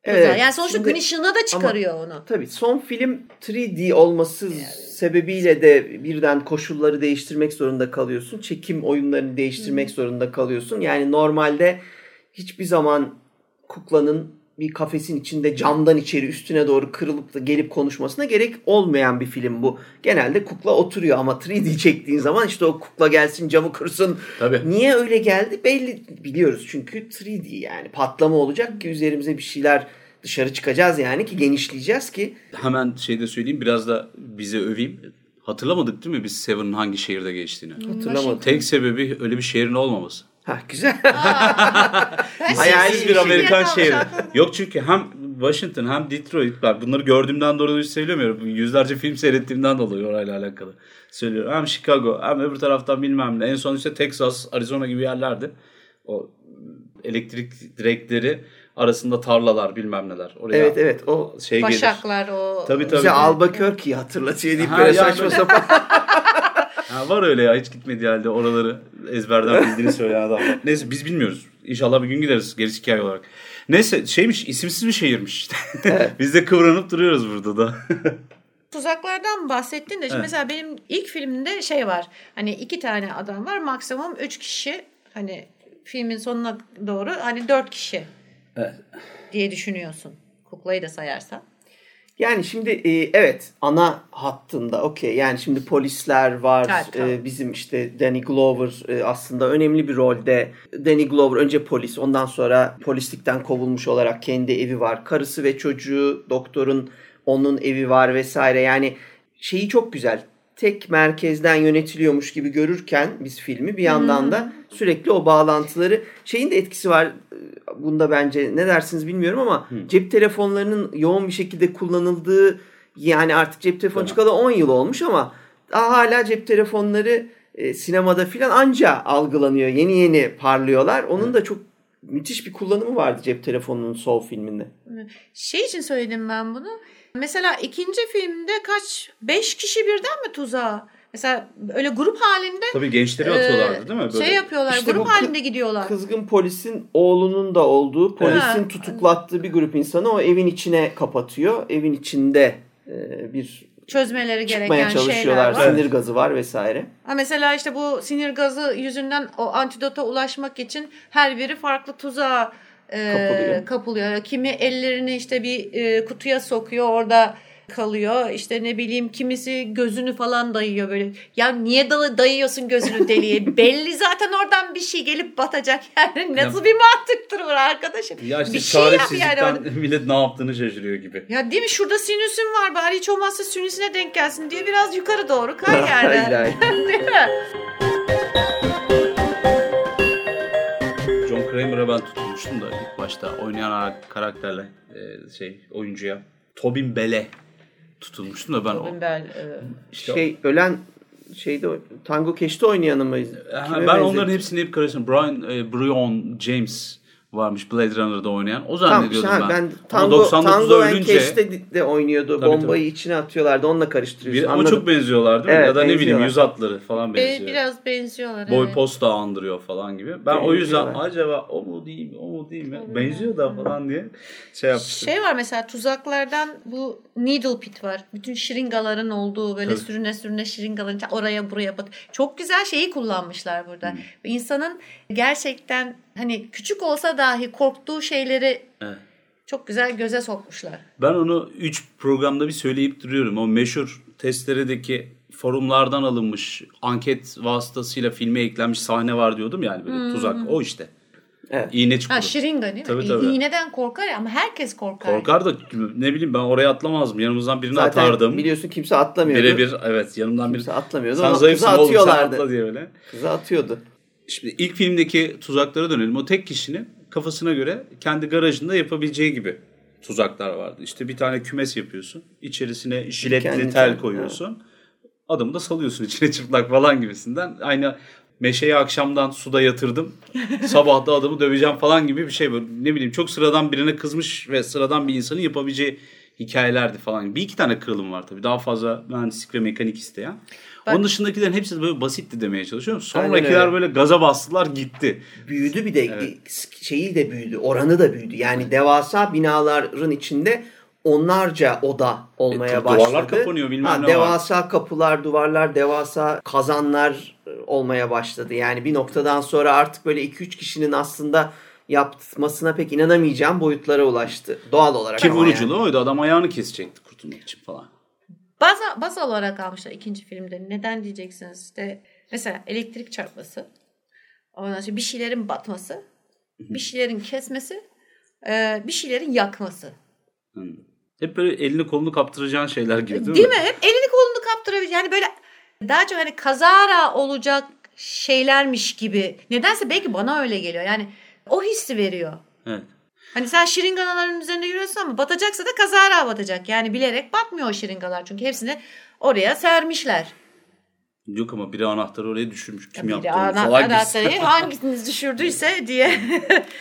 Evet. Yani sonuçta Şimdi, gün ışığına da çıkarıyor ama, onu. Tabii son film 3D olması yani. sebebiyle de birden koşulları değiştirmek zorunda kalıyorsun. Çekim oyunlarını değiştirmek Hı. zorunda kalıyorsun. Yani normalde hiçbir zaman kuklanın bir kafesin içinde camdan içeri üstüne doğru kırılıp da gelip konuşmasına gerek olmayan bir film bu. Genelde kukla oturuyor ama 3D çektiğin zaman işte o kukla gelsin camı kırsın. Tabii. Niye öyle geldi belli biliyoruz çünkü 3D yani patlama olacak ki üzerimize bir şeyler dışarı çıkacağız yani ki genişleyeceğiz ki. Hemen şey de söyleyeyim biraz da bize öveyim. Hatırlamadık değil mi biz Seven'ın hangi şehirde geçtiğini? Hatırlamadık. Tek sebebi öyle bir şehrin olmaması. Ha güzel. [laughs] Hayali bir Amerikan şehri. Yok çünkü hem Washington hem Detroit var. Bunları gördüğümden dolayı söylemiyorum. Yüzlerce film seyrettiğimden dolayı orayla alakalı söylüyorum. Hem Chicago hem öbür taraftan bilmem ne. En son işte Texas, Arizona gibi yerlerdi. O elektrik direkleri arasında tarlalar bilmem neler. Oraya evet evet o şey Başaklar gelir. o. Tabii tabii. Bize Albuquerque'yi hatırlatıyor deyip böyle saçma sapan. [laughs] Ha, var öyle ya hiç gitmediği halde oraları ezberden bildiğini söyleyen adamlar. [laughs] Neyse biz bilmiyoruz. İnşallah bir gün gideriz gerisi hikaye olarak. Neyse şeymiş isimsiz bir şehirmiş işte. Evet. [laughs] biz de kıvranıp duruyoruz burada da. [laughs] Tuzaklardan bahsettin de şimdi evet. mesela benim ilk filmde şey var. Hani iki tane adam var maksimum üç kişi hani filmin sonuna doğru hani dört kişi evet. diye düşünüyorsun. Kuklayı da sayarsan. Yani şimdi e, evet ana hattında okey yani şimdi polisler var evet, tamam. e, bizim işte Danny Glover e, aslında önemli bir rolde Danny Glover önce polis ondan sonra polislikten kovulmuş olarak kendi evi var karısı ve çocuğu doktorun onun evi var vesaire. Yani şeyi çok güzel. Tek merkezden yönetiliyormuş gibi görürken biz filmi bir yandan da sürekli o bağlantıları şeyin de etkisi var. Bunda bence ne dersiniz bilmiyorum ama cep telefonlarının yoğun bir şekilde kullanıldığı yani artık cep telefonu çıkalı 10 yıl olmuş ama daha hala cep telefonları e, sinemada filan anca algılanıyor. Yeni yeni parlıyorlar. Onun da çok müthiş bir kullanımı vardı cep telefonunun Soul filminde. Şey için söyledim ben bunu. Mesela ikinci filmde kaç? Beş kişi birden mi tuzağa? Mesela öyle grup halinde Tabii gençleri atıyorlardı değil mi? Böyle. şey yapıyorlar. İşte grup halinde gidiyorlar. Kızgın polisin oğlunun da olduğu, polisin Ha. tutuklattığı bir grup insanı o evin içine kapatıyor. Evin içinde e, bir Çözmeleri gereken şeyler çalışıyorlar. var. Sinir gazı var vesaire. Ha mesela işte bu sinir gazı yüzünden o antidota ulaşmak için her biri farklı tuzağa e, Kapılıyor. kapılıyor. Kimi ellerini işte bir e, kutuya sokuyor orada kalıyor. İşte ne bileyim kimisi gözünü falan dayıyor böyle. Ya niye da dayıyorsun gözünü deliğe? [laughs] Belli zaten oradan bir şey gelip batacak yani. Nasıl bir mantıktır bu arkadaşım? Ya işte bir şey yap yani millet ne yaptığını şaşırıyor gibi. Ya değil mi şurada sinüsüm var bari hiç olmazsa sinüsüne denk gelsin diye biraz yukarı doğru kay [laughs] yani. [laughs] Değil mi? Kramer'a ben tutulmuştum da ilk başta oynayan karakterle e, şey oyuncuya. Tobin Bell'e tutulmuştum da ben o. Ben, işte Şey ölen şeyde Tango Keş'te oynayanı mı? Ben benzettin? onların hepsini hep karıştırdım. Brian, e, Brion James varmış Blade Runner'da oynayan. O zannediyordum ha, ben. ben Ama Tango, 99'da Tango and ölünce Cash'te de oynuyordu. Tabii, Bombayı içine atıyorlardı. Onunla karıştırıyorsun. bir, ama Anladım. çok benziyorlar değil mi? Evet, ya da ne bileyim yüz hatları falan benziyor. E, biraz benziyorlar. Boy evet. posta andırıyor falan gibi. Ben o yüzden acaba o mu değil mi, o mu değil mi? Benziyor da falan diye şey yapmıştım. Şey var mesela tuzaklardan bu needle pit var. Bütün şırıngaların olduğu böyle Tabii. sürüne sürüne şırıngaların oraya buraya bat. Çok güzel şeyi kullanmışlar burada. İnsanın gerçekten hani küçük olsa dahi korktuğu şeyleri Evet. çok güzel göze sokmuşlar. Ben onu 3 programda bir söyleyip duruyorum. O meşhur testleredeki forumlardan alınmış anket vasıtasıyla filme eklenmiş sahne var diyordum yani böyle tuzak. O işte. Evet. İğne çukuru. Ha şırınga değil mi? Tabii, tabii. İğneden korkar ya ama herkes korkar. Korkar da ne bileyim ben oraya atlamazdım. Yanımızdan birini Zaten atardım. biliyorsun kimse atlamıyordu. Birebir evet yanımdan biri. Kimse atlamıyordu. Sen ama zayıfsın kıza oğlum sen atla diye öyle. Kıza atıyordu. Şimdi ilk filmdeki tuzaklara dönelim. O tek kişinin kafasına göre kendi garajında yapabileceği gibi tuzaklar vardı. İşte bir tane kümes yapıyorsun. İçerisine jiletli tel tel, koyuyorsun. Adamı da salıyorsun içine çıplak falan gibisinden. Aynı meşeyi akşamdan suda yatırdım. Sabah da adamı döveceğim falan gibi bir şey böyle. Ne bileyim çok sıradan birine kızmış ve sıradan bir insanın yapabileceği hikayelerdi falan. Bir iki tane kırılım var tabii. Daha fazla mühendislik ve mekanik isteyen. Bak- Onun dışındakilerin hepsi böyle basitti demeye çalışıyorum. Sonrakiler öyle. böyle gaza bastılar gitti. Büyüdü bir de şeyi de büyüdü. Oranı da büyüdü. Yani devasa binaların içinde onlarca oda olmaya E, başladı. duvarlar kapanıyor, bilmem ne var. Devasa kapılar, duvarlar, devasa kazanlar e, olmaya başladı. Yani bir noktadan sonra artık böyle 2-3 kişinin aslında yapmasına pek inanamayacağım boyutlara ulaştı. Doğal olarak Ki vuruculuğu oydu. Adam ayağını kesecekti kurtulmak için falan. Baz, baz olarak almışlar ikinci filmde. Neden diyeceksiniz? İşte mesela elektrik çarpması, ondan sonra bir şeylerin batması, bir şeylerin kesmesi, e, bir şeylerin yakması. Hı. Hep böyle elini kolunu kaptıracağın şeyler gibi değil, Değil mi? Hep elini kolunu kaptırabilir. Yani böyle daha çok hani kazara olacak şeylermiş gibi. Nedense belki bana öyle geliyor. Yani o hissi veriyor. Evet. Hani sen şırınganaların üzerinde yürüyorsun ama batacaksa da kazara batacak. Yani bilerek batmıyor o şırıngalar. Çünkü hepsini oraya sermişler. Yok ama biri anahtarı oraya düşürmüş. Kim Biri yaptı onu falan anahtarı [laughs] hangisiniz düşürdüyse diye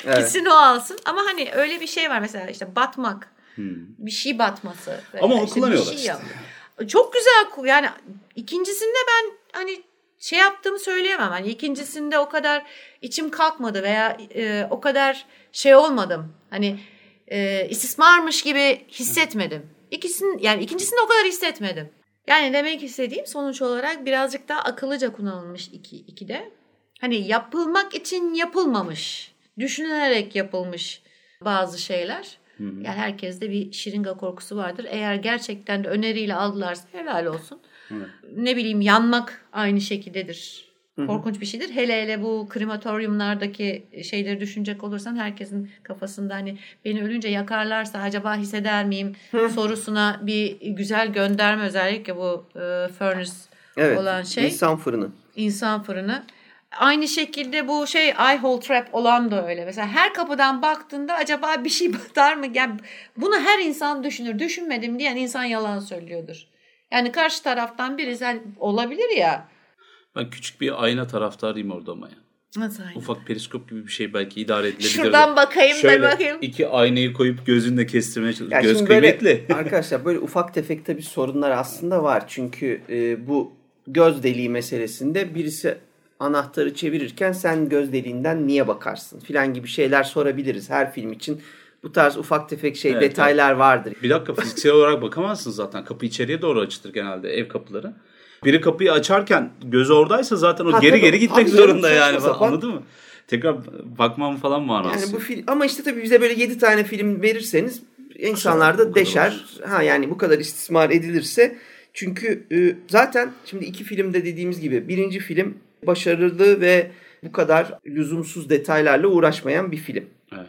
Evet. [laughs] gitsin o alsın. Ama hani öyle bir şey var mesela işte batmak. Hmm. Bir şey batması. Ama onu işte kullanıyorlar şey işte. Çok güzel yani ikincisinde ben hani şey yaptığımı söyleyemem. Hani ikincisinde o kadar içim kalkmadı veya e, o kadar şey olmadım. Hani e, istismarmış gibi hissetmedim. İkisinin yani ikincisinde o kadar hissetmedim. Yani demek istediğim sonuç olarak birazcık daha akıllıca kullanılmış iki, ikide. Hani yapılmak için yapılmamış. Düşünülerek yapılmış bazı şeyler. Yani herkeste bir şırınga korkusu vardır. Eğer gerçekten de öneriyle aldılarsa helal olsun. Ne bileyim yanmak aynı şekildedir. korkunç bir şeydir. Hele hele bu krematoryumlardaki şeyleri düşünecek olursan herkesin kafasında hani beni ölünce yakarlarsa acaba hisseder miyim sorusuna bir güzel gönderme özellikle bu e, furnace Evet. olan şey. İnsan fırını. İnsan fırını. Aynı şekilde bu şey eye hole trap olan da öyle. Mesela her kapıdan baktığında acaba bir şey [laughs] batar mı? Yani bunu her insan düşünür. Düşünmedim diyen insan yalan söylüyordur. Yani karşı taraftan birisi hani olabilir ya. Ben küçük bir ayna taraftarıyım orada ama ya. Nasıl aynı? Ufak periskop gibi bir şey belki idare edilebilir. Şuradan bakayım Şöyle da bakayım. iki aynayı koyup gözünle kestirmeye çalışıyor. Yani Göz şimdi böyle- kıymetli. [laughs] arkadaşlar böyle ufak tefek tabii sorunlar aslında var. Çünkü e, bu göz deliği meselesinde birisi anahtarı çevirirken sen göz deliğinden niye bakarsın filan gibi şeyler sorabiliriz her film için. Bu tarz ufak tefek şey Evet, detaylar vardır. Bir dakika fiziksel olarak bakamazsın zaten. Kapı içeriye doğru açılır genelde ev kapıları. Biri kapıyı açarken gözü oradaysa zaten o Ha, geri tabii. geri gitmek Tabii zorunda saçma yani. sapan. Anladın mı? Tekrar bakmam falan manası. Yani bu film ama işte tabii bize böyle 7 tane film verirseniz insanlar da deşer. Ha yani bu kadar istismar edilirse çünkü e, zaten şimdi iki filmde dediğimiz gibi birinci film başarılı ve bu kadar lüzumsuz detaylarla uğraşmayan bir film. Evet.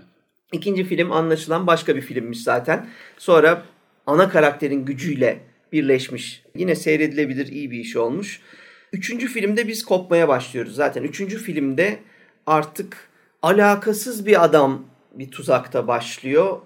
İkinci film anlaşılan başka bir filmmiş zaten. Sonra ana karakterin gücüyle birleşmiş. Yine seyredilebilir iyi bir iş olmuş. Üçüncü filmde biz kopmaya başlıyoruz. Zaten üçüncü filmde artık alakasız bir adam bir tuzakta başlıyor.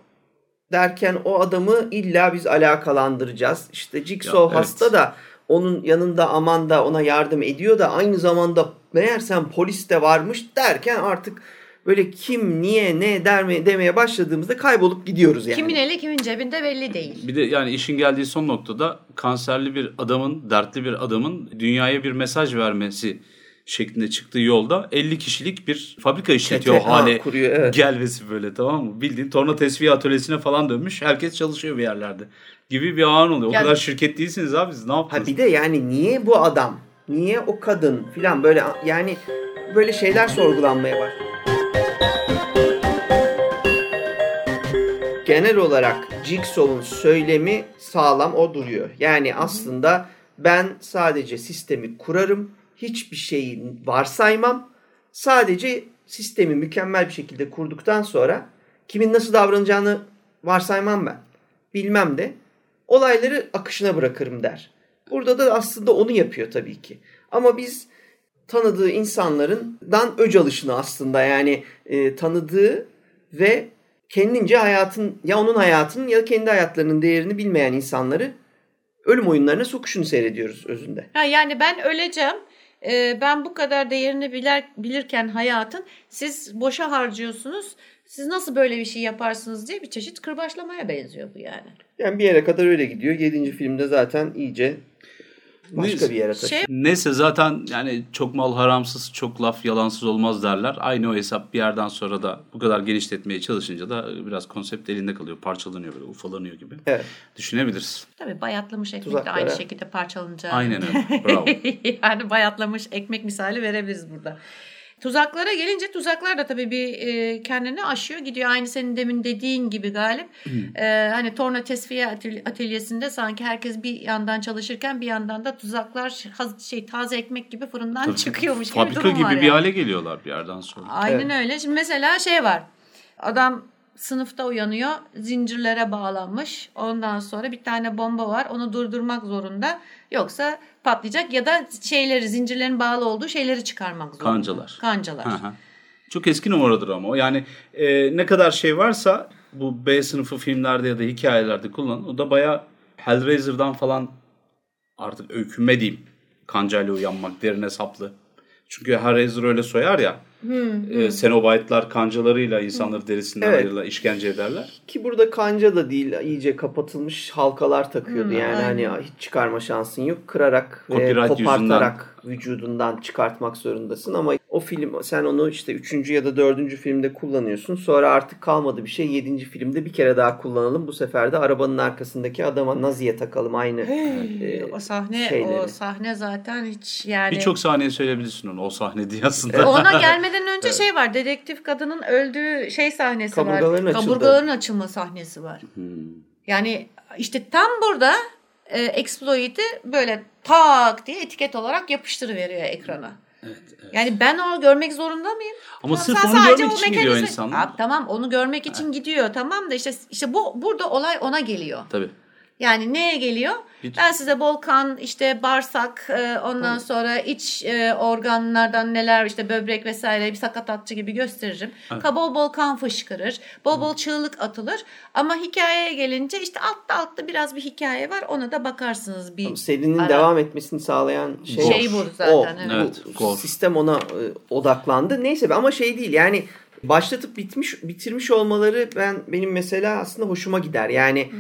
Derken o adamı illa biz alakalandıracağız. İşte Jigsaw Ya, evet. hasta da onun yanında Amanda ona yardım ediyor da aynı zamanda meğersem polis de varmış derken artık böyle kim niye ne der mi demeye başladığımızda kaybolup gidiyoruz yani. Kimin eli kimin cebinde belli değil. Bir de yani işin geldiği son noktada kanserli bir adamın, dertli bir adamın dünyaya bir mesaj vermesi şeklinde çıktığı yolda 50 kişilik bir fabrika işletiyor Çete, hale ha, kuruyor, evet. gelmesi böyle tamam mı? Bildiğin torna tesviye atölyesine falan dönmüş. Herkes çalışıyor bir yerlerde. Gibi bir an oluyor. O Yani- kadar şirket değilsiniz abi siz ne yaptınız? Ha bir de yani niye bu adam? Niye o kadın filan böyle yani böyle şeyler sorgulanmaya var. Genel olarak Jigsaw'un söylemi sağlam o duruyor. Yani aslında ben sadece sistemi kurarım. Hiçbir şeyi varsaymam. Sadece sistemi mükemmel bir şekilde kurduktan sonra kimin nasıl davranacağını varsaymam ben. Bilmem de olayları akışına bırakırım der. Burada da aslında onu yapıyor tabii ki. Ama biz tanıdığı insanlarından öc alışını aslında yani e, tanıdığı ve kendince hayatın ya onun hayatının ya kendi hayatlarının değerini bilmeyen insanları ölüm oyunlarına sokuşunu seyrediyoruz özünde. Yani ben öleceğim. Ee, ben bu kadar değerini bilir, bilirken hayatın siz boşa harcıyorsunuz. Siz nasıl böyle bir şey yaparsınız diye bir çeşit kırbaçlamaya benziyor bu yani. Yani bir yere kadar öyle gidiyor. Yedinci filmde zaten iyice başka Neyse. bir yere taşıyor. Şey Neyse zaten yani çok mal haramsız, çok laf yalansız olmaz derler. Aynı o hesap bir yerden sonra da bu kadar genişletmeye çalışınca da biraz konsept elinde kalıyor. Parçalanıyor böyle ufalanıyor gibi. Evet. Düşünebiliriz. tabii bayatlamış ekmek de Tuzaklara. aynı şekilde parçalanacağı. Aynen öyle. Bravo. [laughs] yani bayatlamış ekmek misali verebiliriz burada. Tuzaklara gelince tuzaklar da tabii bir e, kendini aşıyor gidiyor. Aynı senin demin dediğin gibi Galip. E, hani torna tesviye atöl- atölyesinde sanki herkes bir yandan çalışırken bir yandan da tuzaklar haz- şey taze ekmek gibi fırından Tabii. çıkıyormuş gibi Fabrika gibi var bir yani. hale geliyorlar bir yerden sonra. Aynen öyle. Şimdi mesela şey var. Adam sınıfta uyanıyor. Zincirlere bağlanmış. Ondan sonra bir tane bomba var. Onu durdurmak zorunda. Yoksa patlayacak ya da şeyleri zincirlerin bağlı olduğu şeyleri çıkarmak zorunda. Kancalar. Kancalar. Hı hı. Çok eski numaradır ama o. Yani e, ne kadar şey varsa bu B sınıfı filmlerde ya da hikayelerde kullanılan o da bayağı Hellraiser'dan falan artık öykünme diyeyim. Kancayla uyanmak derine saplı. Çünkü Hellraiser öyle soyar ya. E, Cenobite'lar kancalarıyla insanları derisinden Evet. ayırırlar, işkence ederler. Ki burada kanca da değil iyice kapatılmış halkalar takıyordu. Hmm, yani aynen. hani hiç çıkarma şansın yok. Kırarak ve Copyright kopartarak vücudundan çıkartmak zorundasın. Ama o film sen onu işte üçüncü ya da dördüncü filmde kullanıyorsun. Sonra artık kalmadı bir şey. Yedinci filmde bir kere daha kullanalım. Bu sefer de arabanın arkasındaki adama naziye takalım aynı. e, o sahne şeyleri. o sahne zaten hiç yani Birçok saniye söyleyebilirsin onu o sahne diye aslında. ona [laughs] gelmeden önce şey var. Dedektif kadının öldüğü şey sahnesi Kaburgaların var. açıldı. Kaburgaların açılma sahnesi var. Hmm. Yani işte tam burada e, exploit'i böyle tak diye etiket olarak yapıştırıveriyor ekrana. Evet, evet. Yani ben onu görmek zorunda mıyım? Ama Sen sırf onu görmek için gidiyor mekanizma- insanlar. Abi, tamam onu görmek için gidiyor tamam da işte işte bu burada olay ona geliyor. Tabii. Yani neye geliyor? Hiç- Ben size bol kan, işte bağırsak, e, ondan sonra iç e, organlardan neler işte böbrek vesaire bir sakatatçı gibi gösteririm. Bol bol kan fışkırır. Bol bol çığlık atılır. Ama hikayeye gelince işte altta altta biraz bir hikaye var. Ona da bakarsınız bir Serinin ara. devam etmesini sağlayan şey, Şey bu zaten, O, evet. Bu sistem ona e, odaklandı. Neyse ama şey değil yani başlatıp bitmiş bitirmiş olmaları ben benim mesela aslında hoşuma gider. Yani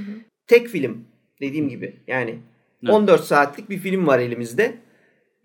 tek film dediğim gibi yani Evet. 14 saatlik bir film var elimizde.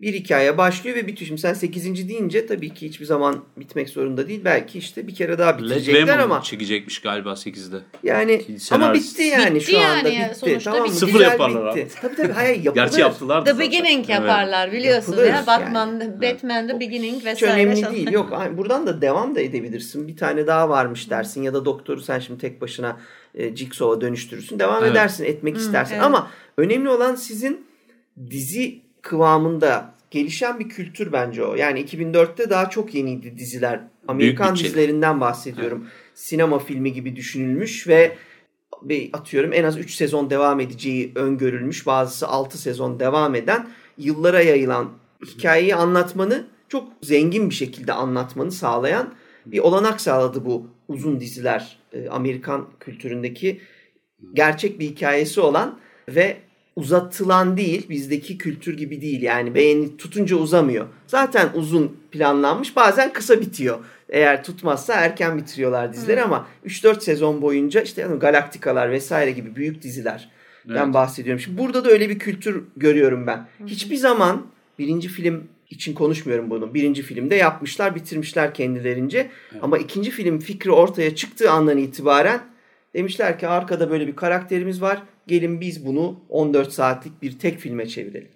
Bir hikaye başlıyor ve bitiyor. Şimdi sen 8. deyince tabii ki hiçbir zaman bitmek zorunda değil. Belki işte bir kere daha Zeppelin ama çekecekmiş galiba 8'de. yani Senarist. ama bitti yani Bitti şu anda yani, bitti. sonuçta Tamam bitti. Sıfır Güzel yaparlar bitti. Tabii tabii hayır yapılır. Gerçi yaptılar. The Beginning yaparlar biliyorsun Yapılır ya. Batman, yani. Batman The Beginning Hiç vesaire. önemli falan. değil. Yok buradan da devam da edebilirsin. Bir tane daha varmış dersin ya da doktoru sen şimdi tek başına e, Jigsaw'a dönüştürürsün. Devam Evet. edersin etmek istersen. evet. Ama önemli olan sizin dizi kıvamında gelişen bir kültür bence o. Yani 2004'te daha çok yeniydi diziler. Amerikan dizilerinden bahsediyorum. Sinema filmi gibi düşünülmüş ve atıyorum en az 3 sezon devam edeceği öngörülmüş. Bazısı 6 sezon devam eden yıllara yayılan hikayeyi anlatmanı çok zengin bir şekilde anlatmanı sağlayan bir olanak sağladı bu uzun diziler. Ee, Amerikan kültüründeki gerçek bir hikayesi olan ve uzatılan değil bizdeki kültür gibi değil yani beğeni tutunca uzamıyor. Zaten uzun planlanmış bazen kısa bitiyor. Eğer tutmazsa erken bitiriyorlar dizileri ama 3-4 sezon boyunca işte yani Galaktikalar vesaire gibi büyük dizilerden Evet. bahsediyorum. Şimdi burada da öyle bir kültür görüyorum ben. Hiçbir zaman birinci film için konuşmuyorum bunu. Birinci filmde yapmışlar, bitirmişler kendilerince. Ama ikinci film fikri ortaya çıktığı andan itibaren demişler ki arkada böyle bir karakterimiz var. Gelin biz bunu 14 saatlik bir tek filme çevirelim.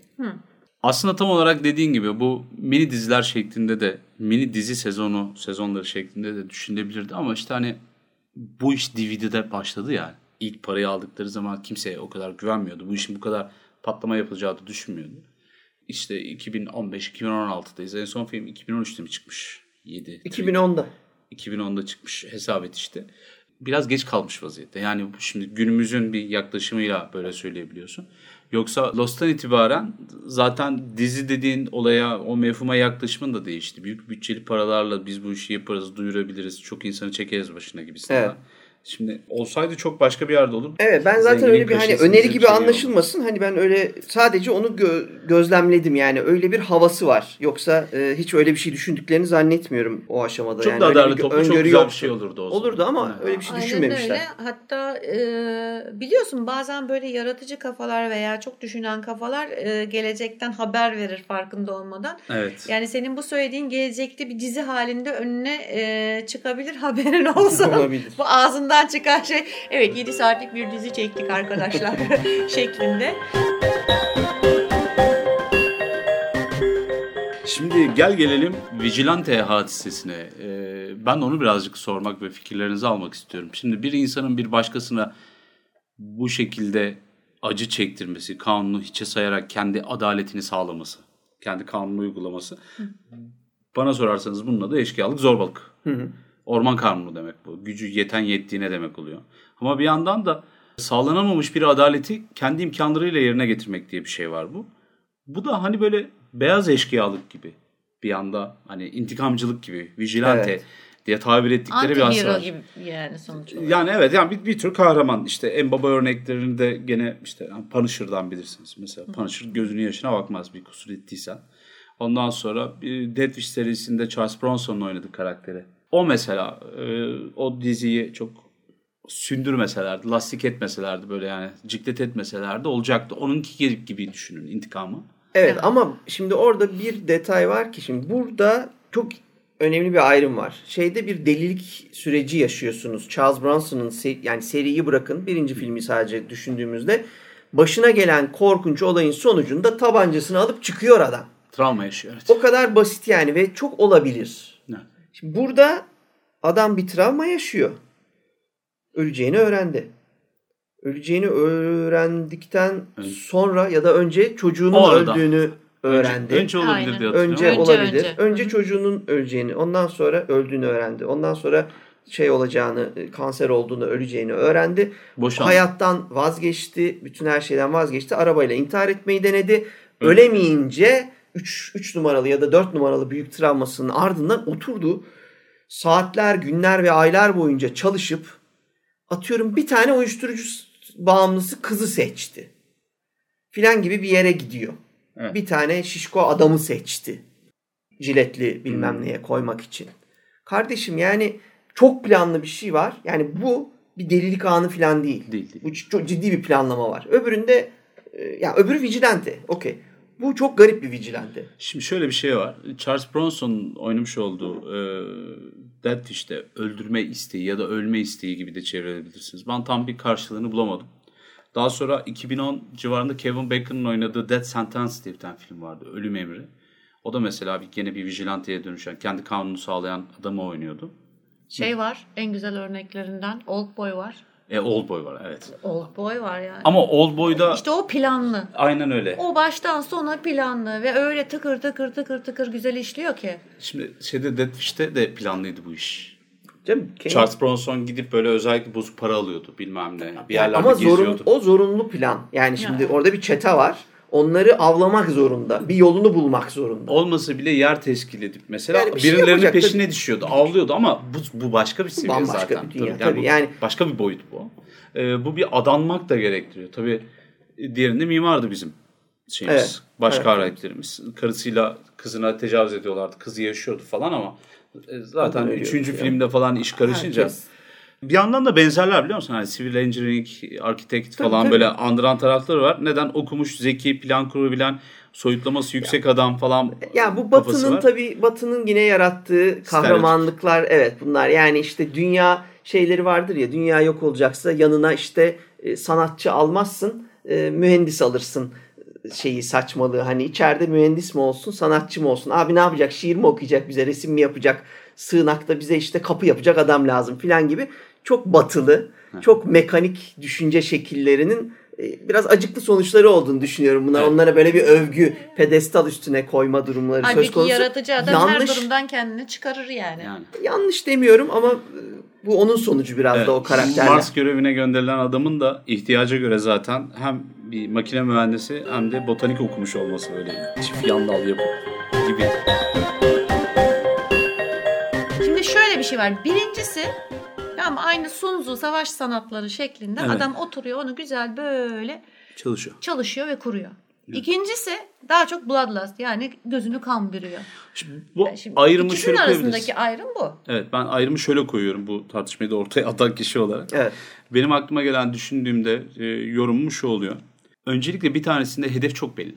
Aslında tam olarak dediğin gibi bu mini diziler şeklinde de mini dizi sezonu sezonları şeklinde de düşünülebilirdi ama işte hani bu iş DVD'de başladı yani. İlk parayı aldıkları zaman kimseye o kadar güvenmiyordu. Bu işin bu kadar patlama yapacağı da düşünmüyordu. İşte 2015-2016'dayız. En son film 2013'te mi çıkmış? 7. 2010'da. 2010'da çıkmış hesap et işte. Biraz geç kalmış vaziyette. Yani şimdi günümüzün bir yaklaşımıyla böyle söyleyebiliyorsun. Yoksa Lost'tan itibaren zaten dizi dediğin olaya, o mefhuma yaklaşımın da değişti. Büyük bütçeli paralarla biz bu işi yaparız, duyurabiliriz, çok insanı çekeriz başına gibisinden. Evet. Şimdi olsaydı çok başka bir yerde olur. Evet ben zaten Zenginin öyle bir hani öneri gibi bir şey anlaşılmasın. Hani ben öyle sadece onu gö- gözlemledim yani öyle bir havası var. Yoksa e, hiç öyle bir şey düşündüklerini zannetmiyorum o aşamada. Çok yani da adaletli bir toplu, çok güzel bir yoktu. şey olurdu o zaman. Olurdu ama Evet. öyle bir şey Aynen düşünmemişler. öyle. Hatta e, biliyorsun bazen böyle yaratıcı kafalar veya çok düşünen kafalar e, gelecekten haber verir farkında olmadan. Evet. Yani senin bu söylediğin gelecekte bir dizi halinde önüne e, çıkabilir haberin [laughs] olsun. Olabilir. bu ağzından çıkan şey evet 7 saatlik bir dizi çektik arkadaşlar [laughs] şeklinde. Şimdi gel gelelim Vigilante hadisesine. Ee, ben onu birazcık sormak ve fikirlerinizi almak istiyorum. Şimdi bir insanın bir başkasına bu şekilde acı çektirmesi, kanunu hiçe sayarak kendi adaletini sağlaması, kendi kanunu uygulaması. Bana sorarsanız bunun adı eşkıyalık, zorbalık. Orman kanunu demek bu. Gücü yeten yettiğine demek oluyor. Ama bir yandan da sağlanamamış bir adaleti kendi imkanlarıyla yerine getirmek diye bir şey var bu. Bu da hani böyle beyaz eşkıyalık gibi bir yanda hani intikamcılık gibi, vigilante Evet. diye tabir ettikleri bir hasar. Anti-hero gibi yani sonuç olarak. Yani evet yani bir, bir tür kahraman işte en baba örneklerini de gene işte yani Punisher'dan bilirsiniz. Mesela Punisher gözünün yaşına bakmaz bir kusur ettiysen. Ondan sonra bir Death Wish serisinde Charles Bronson'un oynadığı karakteri. O mesela e, o diziyi çok sündürmeselerdi, lastik etmeselerdi böyle yani ciklet etmeselerdi olacaktı. Onunki gibi düşünün intikamı. Evet ama şimdi orada bir detay var ki şimdi burada çok önemli bir ayrım var. Şeyde bir delilik süreci yaşıyorsunuz. Charles Bronson'ın se- yani seriyi bırakın birinci filmi sadece düşündüğümüzde başına gelen korkunç olayın sonucunda tabancasını alıp çıkıyor adam. Travma yaşıyor. Evet. O kadar basit yani ve çok olabilir. Şimdi burada adam bir travma yaşıyor. Öleceğini öğrendi. Öleceğini öğrendikten sonra ya da önce çocuğunun O arada. öldüğünü öğrendi. Önce, önce olabilir Aynen. diye Önce, hatırlıyorum. Önce, olabilir. önce. Önce, çocuğunun öleceğini, ondan sonra öldüğünü öğrendi. Ondan sonra şey olacağını, kanser olduğunu, öleceğini öğrendi. Boşandı. Hayattan vazgeçti, bütün her şeyden vazgeçti. Arabayla intihar etmeyi denedi. Ölemeyince 3 3 numaralı ya da 4 numaralı büyük travmasının ardından oturdu. Saatler, günler ve aylar boyunca çalışıp atıyorum bir tane uyuşturucu bağımlısı kızı seçti. Filan gibi bir yere gidiyor. Evet. Bir tane şişko adamı seçti. Jiletli bilmem Hmm. neye koymak için. Kardeşim yani çok planlı bir şey var. Yani bu bir delilik anı falan değil. Değil, değil. Bu çok ciddi bir planlama var. Öbüründe e, ya öbürü vigilante. Okey. Bu çok garip bir vigilante. Şimdi şöyle bir şey var. Charles Bronson'un oynamış olduğu e, Death Wish'te öldürme isteği ya da ölme isteği gibi de çevirebilirsiniz. Ben tam bir karşılığını bulamadım. Daha sonra 2010 civarında Kevin Bacon'ın oynadığı Death Sentence diye bir tane film vardı. Ölüm Emri. O da mesela bir, gene bir vigilanteye dönüşen, kendi kanunu sağlayan adamı oynuyordu. Şey var en güzel örneklerinden Oldboy var. E, Oldboy var evet. Oldboy var yani. Ama Oldboy'da İşte o planlı. aynen öyle. O baştan sona planlı ve öyle tıkır tıkır tıkır tıkır güzel işliyor ki. Şimdi şeyde Death Wish'te de planlıydı bu iş. Canım, Kevin- Charles Bronson gidip böyle özellikle bozuk para alıyordu bilmem ne. Bir yerlerde Ama geziyordu. zorun, o zorunlu plan. Yani şimdi Yani. orada bir çete var. Onları avlamak zorunda. Bir yolunu bulmak zorunda. olmasa bile yer teşkil edip mesela Yani bir şey birilerinin yapacak peşine düşüyordu, avlıyordu ama bu, bu başka bir seviye Bambaşka zaten. bir dünya, yani, tabii. Yani- başka bir boyut bu. Ee, bu bir adanmak da gerektiriyor. Tabii e, diğerinde mimardı bizim şeyimiz. Evet, Başka evet. karakterimiz. Karısıyla kızına tecavüz ediyorlardı. Kızı yaşıyordu falan ama e, zaten ölüyordu üçüncü filmde falan iş karışınca Herkes- bir yandan da benzerler biliyor musun? Hani civil engineering, architect Tabii, falan tabii. böyle andıran tarafları var. Neden? Okumuş, zeki, plan kurabilen, soyutlaması yüksek adam falan Ya bu Batı'nın tabii Batı'nın yine yarattığı kahramanlıklar evet bunlar. Yani işte dünya şeyleri vardır ya dünya yok olacaksa yanına işte e, sanatçı almazsın e, mühendis alırsın şeyi saçmalığı. Hani içeride mühendis mi olsun sanatçı mı olsun? Abi ne yapacak? Şiir mi okuyacak bize? Resim mi yapacak? Sığınakta bize işte kapı yapacak adam lazım filan gibi. Çok batılı, çok mekanik düşünce şekillerinin e, biraz acıklı sonuçları olduğunu düşünüyorum. Bunlar Evet. onlara böyle bir övgü, pedestal üstüne koyma durumları söz Halbuki konusu. yaratıcı adam yanlış, her durumdan kendini çıkarır yani. Yani. yanlış demiyorum ama e, bu onun sonucu biraz Evet. da o karakterler. Mars görevine gönderilen adamın da ihtiyaca göre zaten hem bir makine mühendisi hem de botanik okumuş olması öyle çift yan dal yapıp gibi. Şimdi şöyle bir şey var. Birincisi ama aynı Sun Tzu savaş sanatları şeklinde Evet. adam oturuyor onu güzel böyle Çalışıyor. çalışıyor ve kuruyor. İkincisi daha çok bloodlust yani gözünü kan bürüyor. Şimdi bu Yani Şimdi ayrımı ikisinin şöyle koyabiliriz. arasındaki ayrım bu. Evet ben ayrımı şöyle koyuyorum bu tartışmayı da ortaya atan kişi olarak. Evet. Benim aklıma gelen düşündüğümde e, yorumum şu oluyor. Öncelikle bir tanesinde hedef çok belli.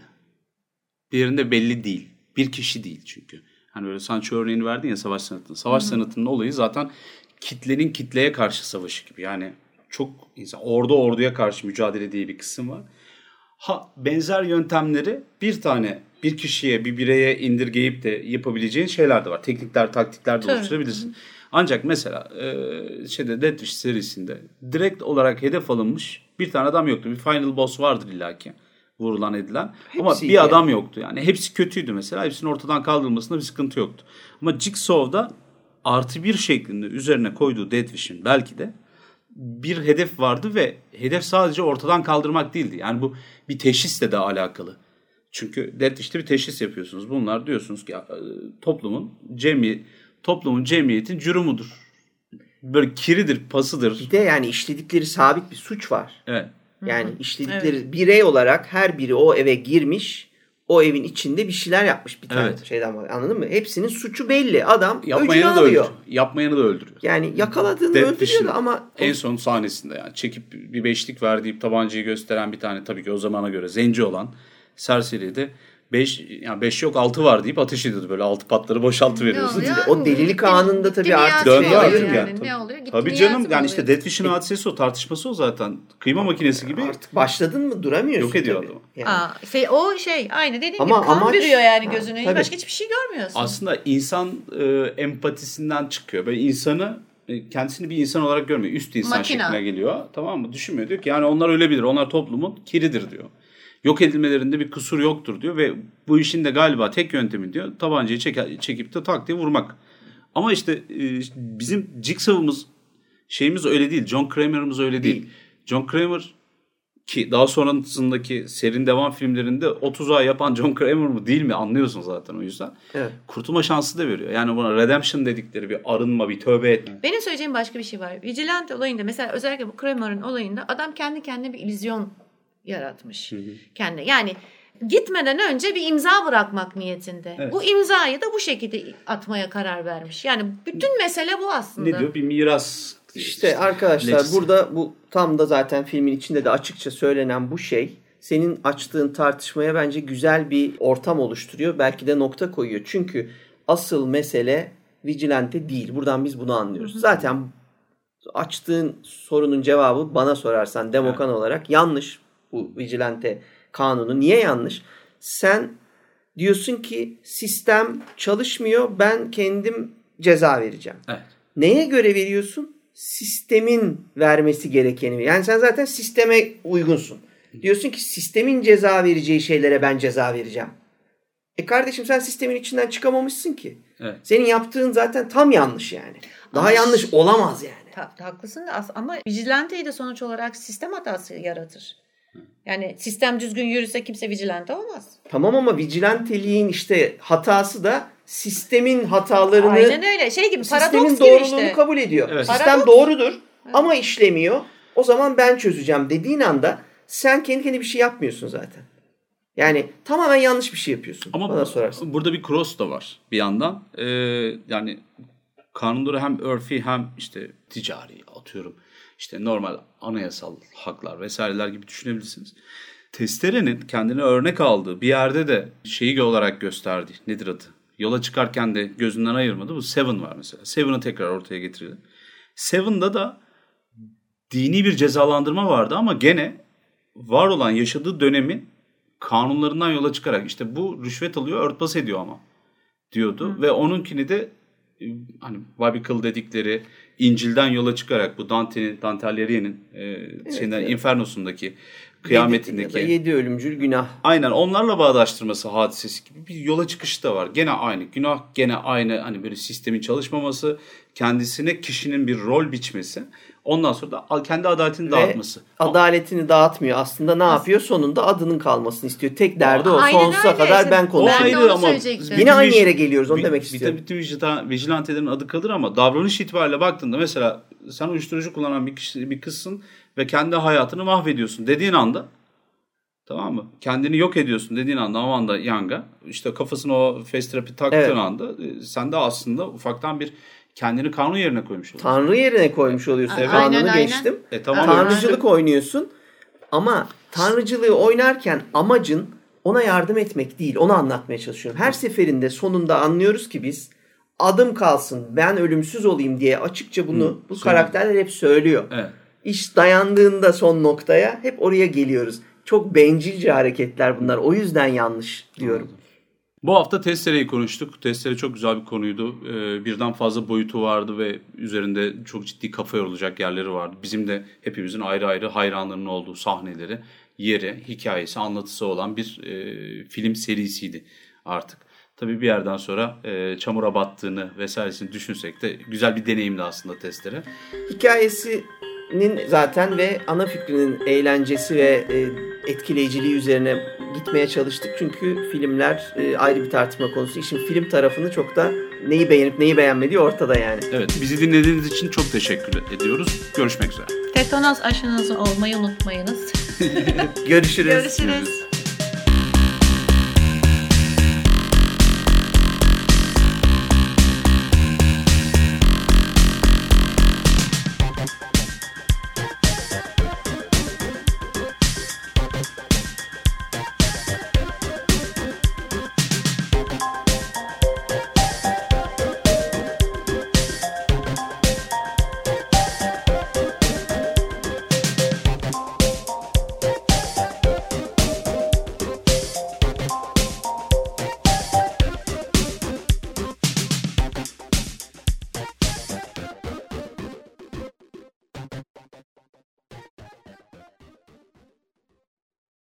Diğerinde belli değil. Bir kişi değil çünkü. Hani böyle Sancho örneğini verdin ya savaş sanatının. Savaş sanatının olayı zaten kitlenin kitleye karşı savaşı gibi. Yani çok insan ordu orduya karşı mücadele diye bir kısım var. Ha benzer yöntemleri bir tane bir kişiye bir bireye indirgeyip de yapabileceğin şeyler de var. Teknikler, taktikler de Tabii. oluşturabilirsin. Ancak mesela e, şeyde Death Wish serisinde direkt olarak hedef alınmış bir tane adam yoktu. Bir final boss vardır illaki vurulan edilen. Ama Hepsi bir iyi adam yoktu. Yani hepsi kötüydü mesela. Hepsinin ortadan kaldırılmasında bir sıkıntı yoktu. Ama Jigsaw'da artı bir şeklinde üzerine koyduğu Wish'in belki de bir hedef vardı ve hedef sadece ortadan kaldırmak değildi. Yani bu bir teşhisle de alakalı. Çünkü işte bir teşhis yapıyorsunuz. Bunlar diyorsunuz ki e, toplumun cemiyet toplumun cemiyetin cürumudur. Böyle kiridir, pasıdır. Bir de yani işledikleri sabit bir suç var. Evet. Yani işledikleri birey olarak her biri o eve girmiş. O evin içinde bir şeyler yapmış bir tane Evet. şeyden var. Anladın mı? Hepsinin suçu belli. Adam Yapmayanı da alıyor. öldürüyor. Yapmayanı da öldürüyor. Yani yakaladığını Death öldürüyor da ama en son sahnesinde yani çekip bir beşlik ver deyip tabancayı gösteren bir tane tabii ki o zamana göre zenci olan serseri de 5 yani 5 yok 6 var deyip ateş ediyordu böyle altı patları boşaltı veriyorsun. oluyor? O delilik anında tabii artık Döndü şey artık oluyor yani. yani. Tabii. Ne oluyor? Gitti Tabii canım yani işte? Death Wish'in hadisesi o tartışması o zaten. Kıyma makinesi gibi Artık başladın mı duramıyorsun. Yok ediyor adamı. Yani. Aa, şey, o şey aynı dediğin Ama gibi kan amaç- bürüyor yani Ha, gözünü. tabii. Başka hiçbir şey görmüyorsun. aslında insan e, empatisinden çıkıyor. Böyle insanı e, kendisini bir insan olarak görmüyor. Üst insan Makina. şekline geliyor. Tamam mı? Düşünmüyor. Diyor ki yani onlar ölebilir. Onlar toplumun kiridir diyor. Yok edilmelerinde bir kusur yoktur diyor ve bu işin de galiba tek yöntemi diyor tabancayı çek, çekip de tak diye vurmak. Ama işte e, bizim Jigsaw'ımız şeyimiz öyle değil. John Kramer'ımız öyle değil. değil. John Kramer ki daha sonrasındaki serin devam filmlerinde 30 ay yapan John Kramer mı değil mi anlıyorsun zaten o yüzden. Evet. Kurtulma şansı da veriyor. Yani buna redemption dedikleri bir arınma, bir tövbe etme. Benim söyleyeceğim başka bir şey var. Vigilante olayında mesela özellikle bu Kramer'ın olayında adam kendi kendine bir illüzyon yaratmış. Hı hı. Kendi yani gitmeden önce bir imza bırakmak niyetinde. Evet. Bu imzayı da bu şekilde atmaya karar vermiş. Yani bütün mesele bu aslında. Ne diyor? Bir miras işte arkadaşlar Legacy. burada bu tam da zaten filmin içinde de açıkça söylenen bu şey senin açtığın tartışmaya bence güzel bir ortam oluşturuyor. Belki de nokta koyuyor. Çünkü asıl mesele vigilante değil. Buradan biz bunu anlıyoruz. Zaten açtığın sorunun cevabı bana sorarsan demokan evet. olarak yanlış bu vigilante kanunu. Niye yanlış? Sen diyorsun ki sistem çalışmıyor ben kendim ceza vereceğim. Evet. Neye göre veriyorsun? sistemin vermesi gerekeni. Yani sen zaten sisteme uygunsun. Diyorsun ki sistemin ceza vereceği şeylere ben ceza vereceğim. E kardeşim sen sistemin içinden çıkamamışsın ki. Evet. Senin yaptığın zaten tam yanlış yani. Daha ama yanlış olamaz yani. Ta, haklısın da ama vigilanteyi de sonuç olarak sistem hatası yaratır. Yani sistem düzgün yürüse kimse vigilante olmaz. Tamam ama vigilanteliğin işte hatası da sistemin hatalarını Aynen öyle. Şey gibi sistemin paradoks doğruluğunu gibi işte. kabul ediyor. Evet. Sistem paradoks. doğrudur evet. ama işlemiyor. O zaman ben çözeceğim dediğin anda sen kendi kendine bir şey yapmıyorsun zaten. Yani tamamen yanlış bir şey yapıyorsun. Ama bana sorarsın. burada bir cross da var bir yandan. Ee, yani kanunları hem örfi hem işte ticari atıyorum. İşte normal anayasal haklar vesaireler gibi düşünebilirsiniz. Testere'nin kendine örnek aldığı bir yerde de şeyi olarak gösterdi. Nedir adı? yola çıkarken de gözünden ayırmadı. Bu Seven var mesela. Seven'ı tekrar ortaya getirildi. Seven'da da dini bir cezalandırma vardı ama gene var olan yaşadığı dönemin kanunlarından yola çıkarak işte bu rüşvet alıyor örtbas ediyor ama diyordu. Hı. Ve onunkini de e, hani Biblical dedikleri İncil'den yola çıkarak bu Dante'nin, Dante Alighieri'nin e, evet, şeyinden, evet. Inferno'sundaki kıyametindeki. Yedi, yedi ölümcül günah. Aynen onlarla bağdaştırması hadisesi gibi bir yola çıkışı da var. Gene aynı günah, gene aynı hani böyle sistemin çalışmaması, kendisine kişinin bir rol biçmesi. Ondan sonra da kendi adaletini Ve dağıtması. Adaletini dağıtmıyor. Aslında ne yapıyor? Sonunda adının kalmasını istiyor. Tek derdi o. Aynen Sonsuza öyle. kadar ben konuşayım. Ben ama yine aynı yere geliyoruz. Onu demek istiyorum. Bütün vigilantelerin adı kalır ama davranış itibariyle baktığında mesela sen uyuşturucu kullanan bir kişi, bir kızsın ve kendi hayatını mahvediyorsun dediğin anda tamam mı? Kendini yok ediyorsun dediğin anda aman da yanga işte kafasına o face terapi taktığın evet. anda e, sen de aslında ufaktan bir kendini kanun yerine koymuş oluyorsun. Tanrı yerine koymuş oluyorsun. Evet. Kanunu aynen, geçtim. E, tamam, Tanrıcılık aynen. oynuyorsun ama tanrıcılığı oynarken amacın ona yardım etmek değil. Onu anlatmaya çalışıyorum. Her seferinde sonunda anlıyoruz ki biz adım kalsın ben ölümsüz olayım diye açıkça bunu Hı, bu karakterler hep söylüyor. Evet. İş dayandığında son noktaya hep oraya geliyoruz. Çok bencilce hareketler bunlar. O yüzden yanlış diyorum. Bu hafta testereyi konuştuk. Testere çok güzel bir konuydu. Ee, birden fazla boyutu vardı ve üzerinde çok ciddi kafa yorulacak yerleri vardı. Bizim de hepimizin ayrı ayrı hayranlarının olduğu sahneleri, yeri, hikayesi, anlatısı olan bir e, film serisiydi artık. Tabii bir yerden sonra e, çamura battığını vesairesini düşünsek de güzel bir deneyimdi aslında testere. Hikayesinin zaten ve ana fikrinin eğlencesi ve e, etkileyiciliği üzerine gitmeye çalıştık. Çünkü filmler e, ayrı bir tartışma konusu. İşin film tarafını çok da neyi beğenip neyi beğenmediği ortada yani. Evet bizi dinlediğiniz için çok teşekkür ediyoruz. Görüşmek üzere. Tetanos aşınızı olmayı unutmayınız. [laughs] Görüşürüz. Görüşürüz.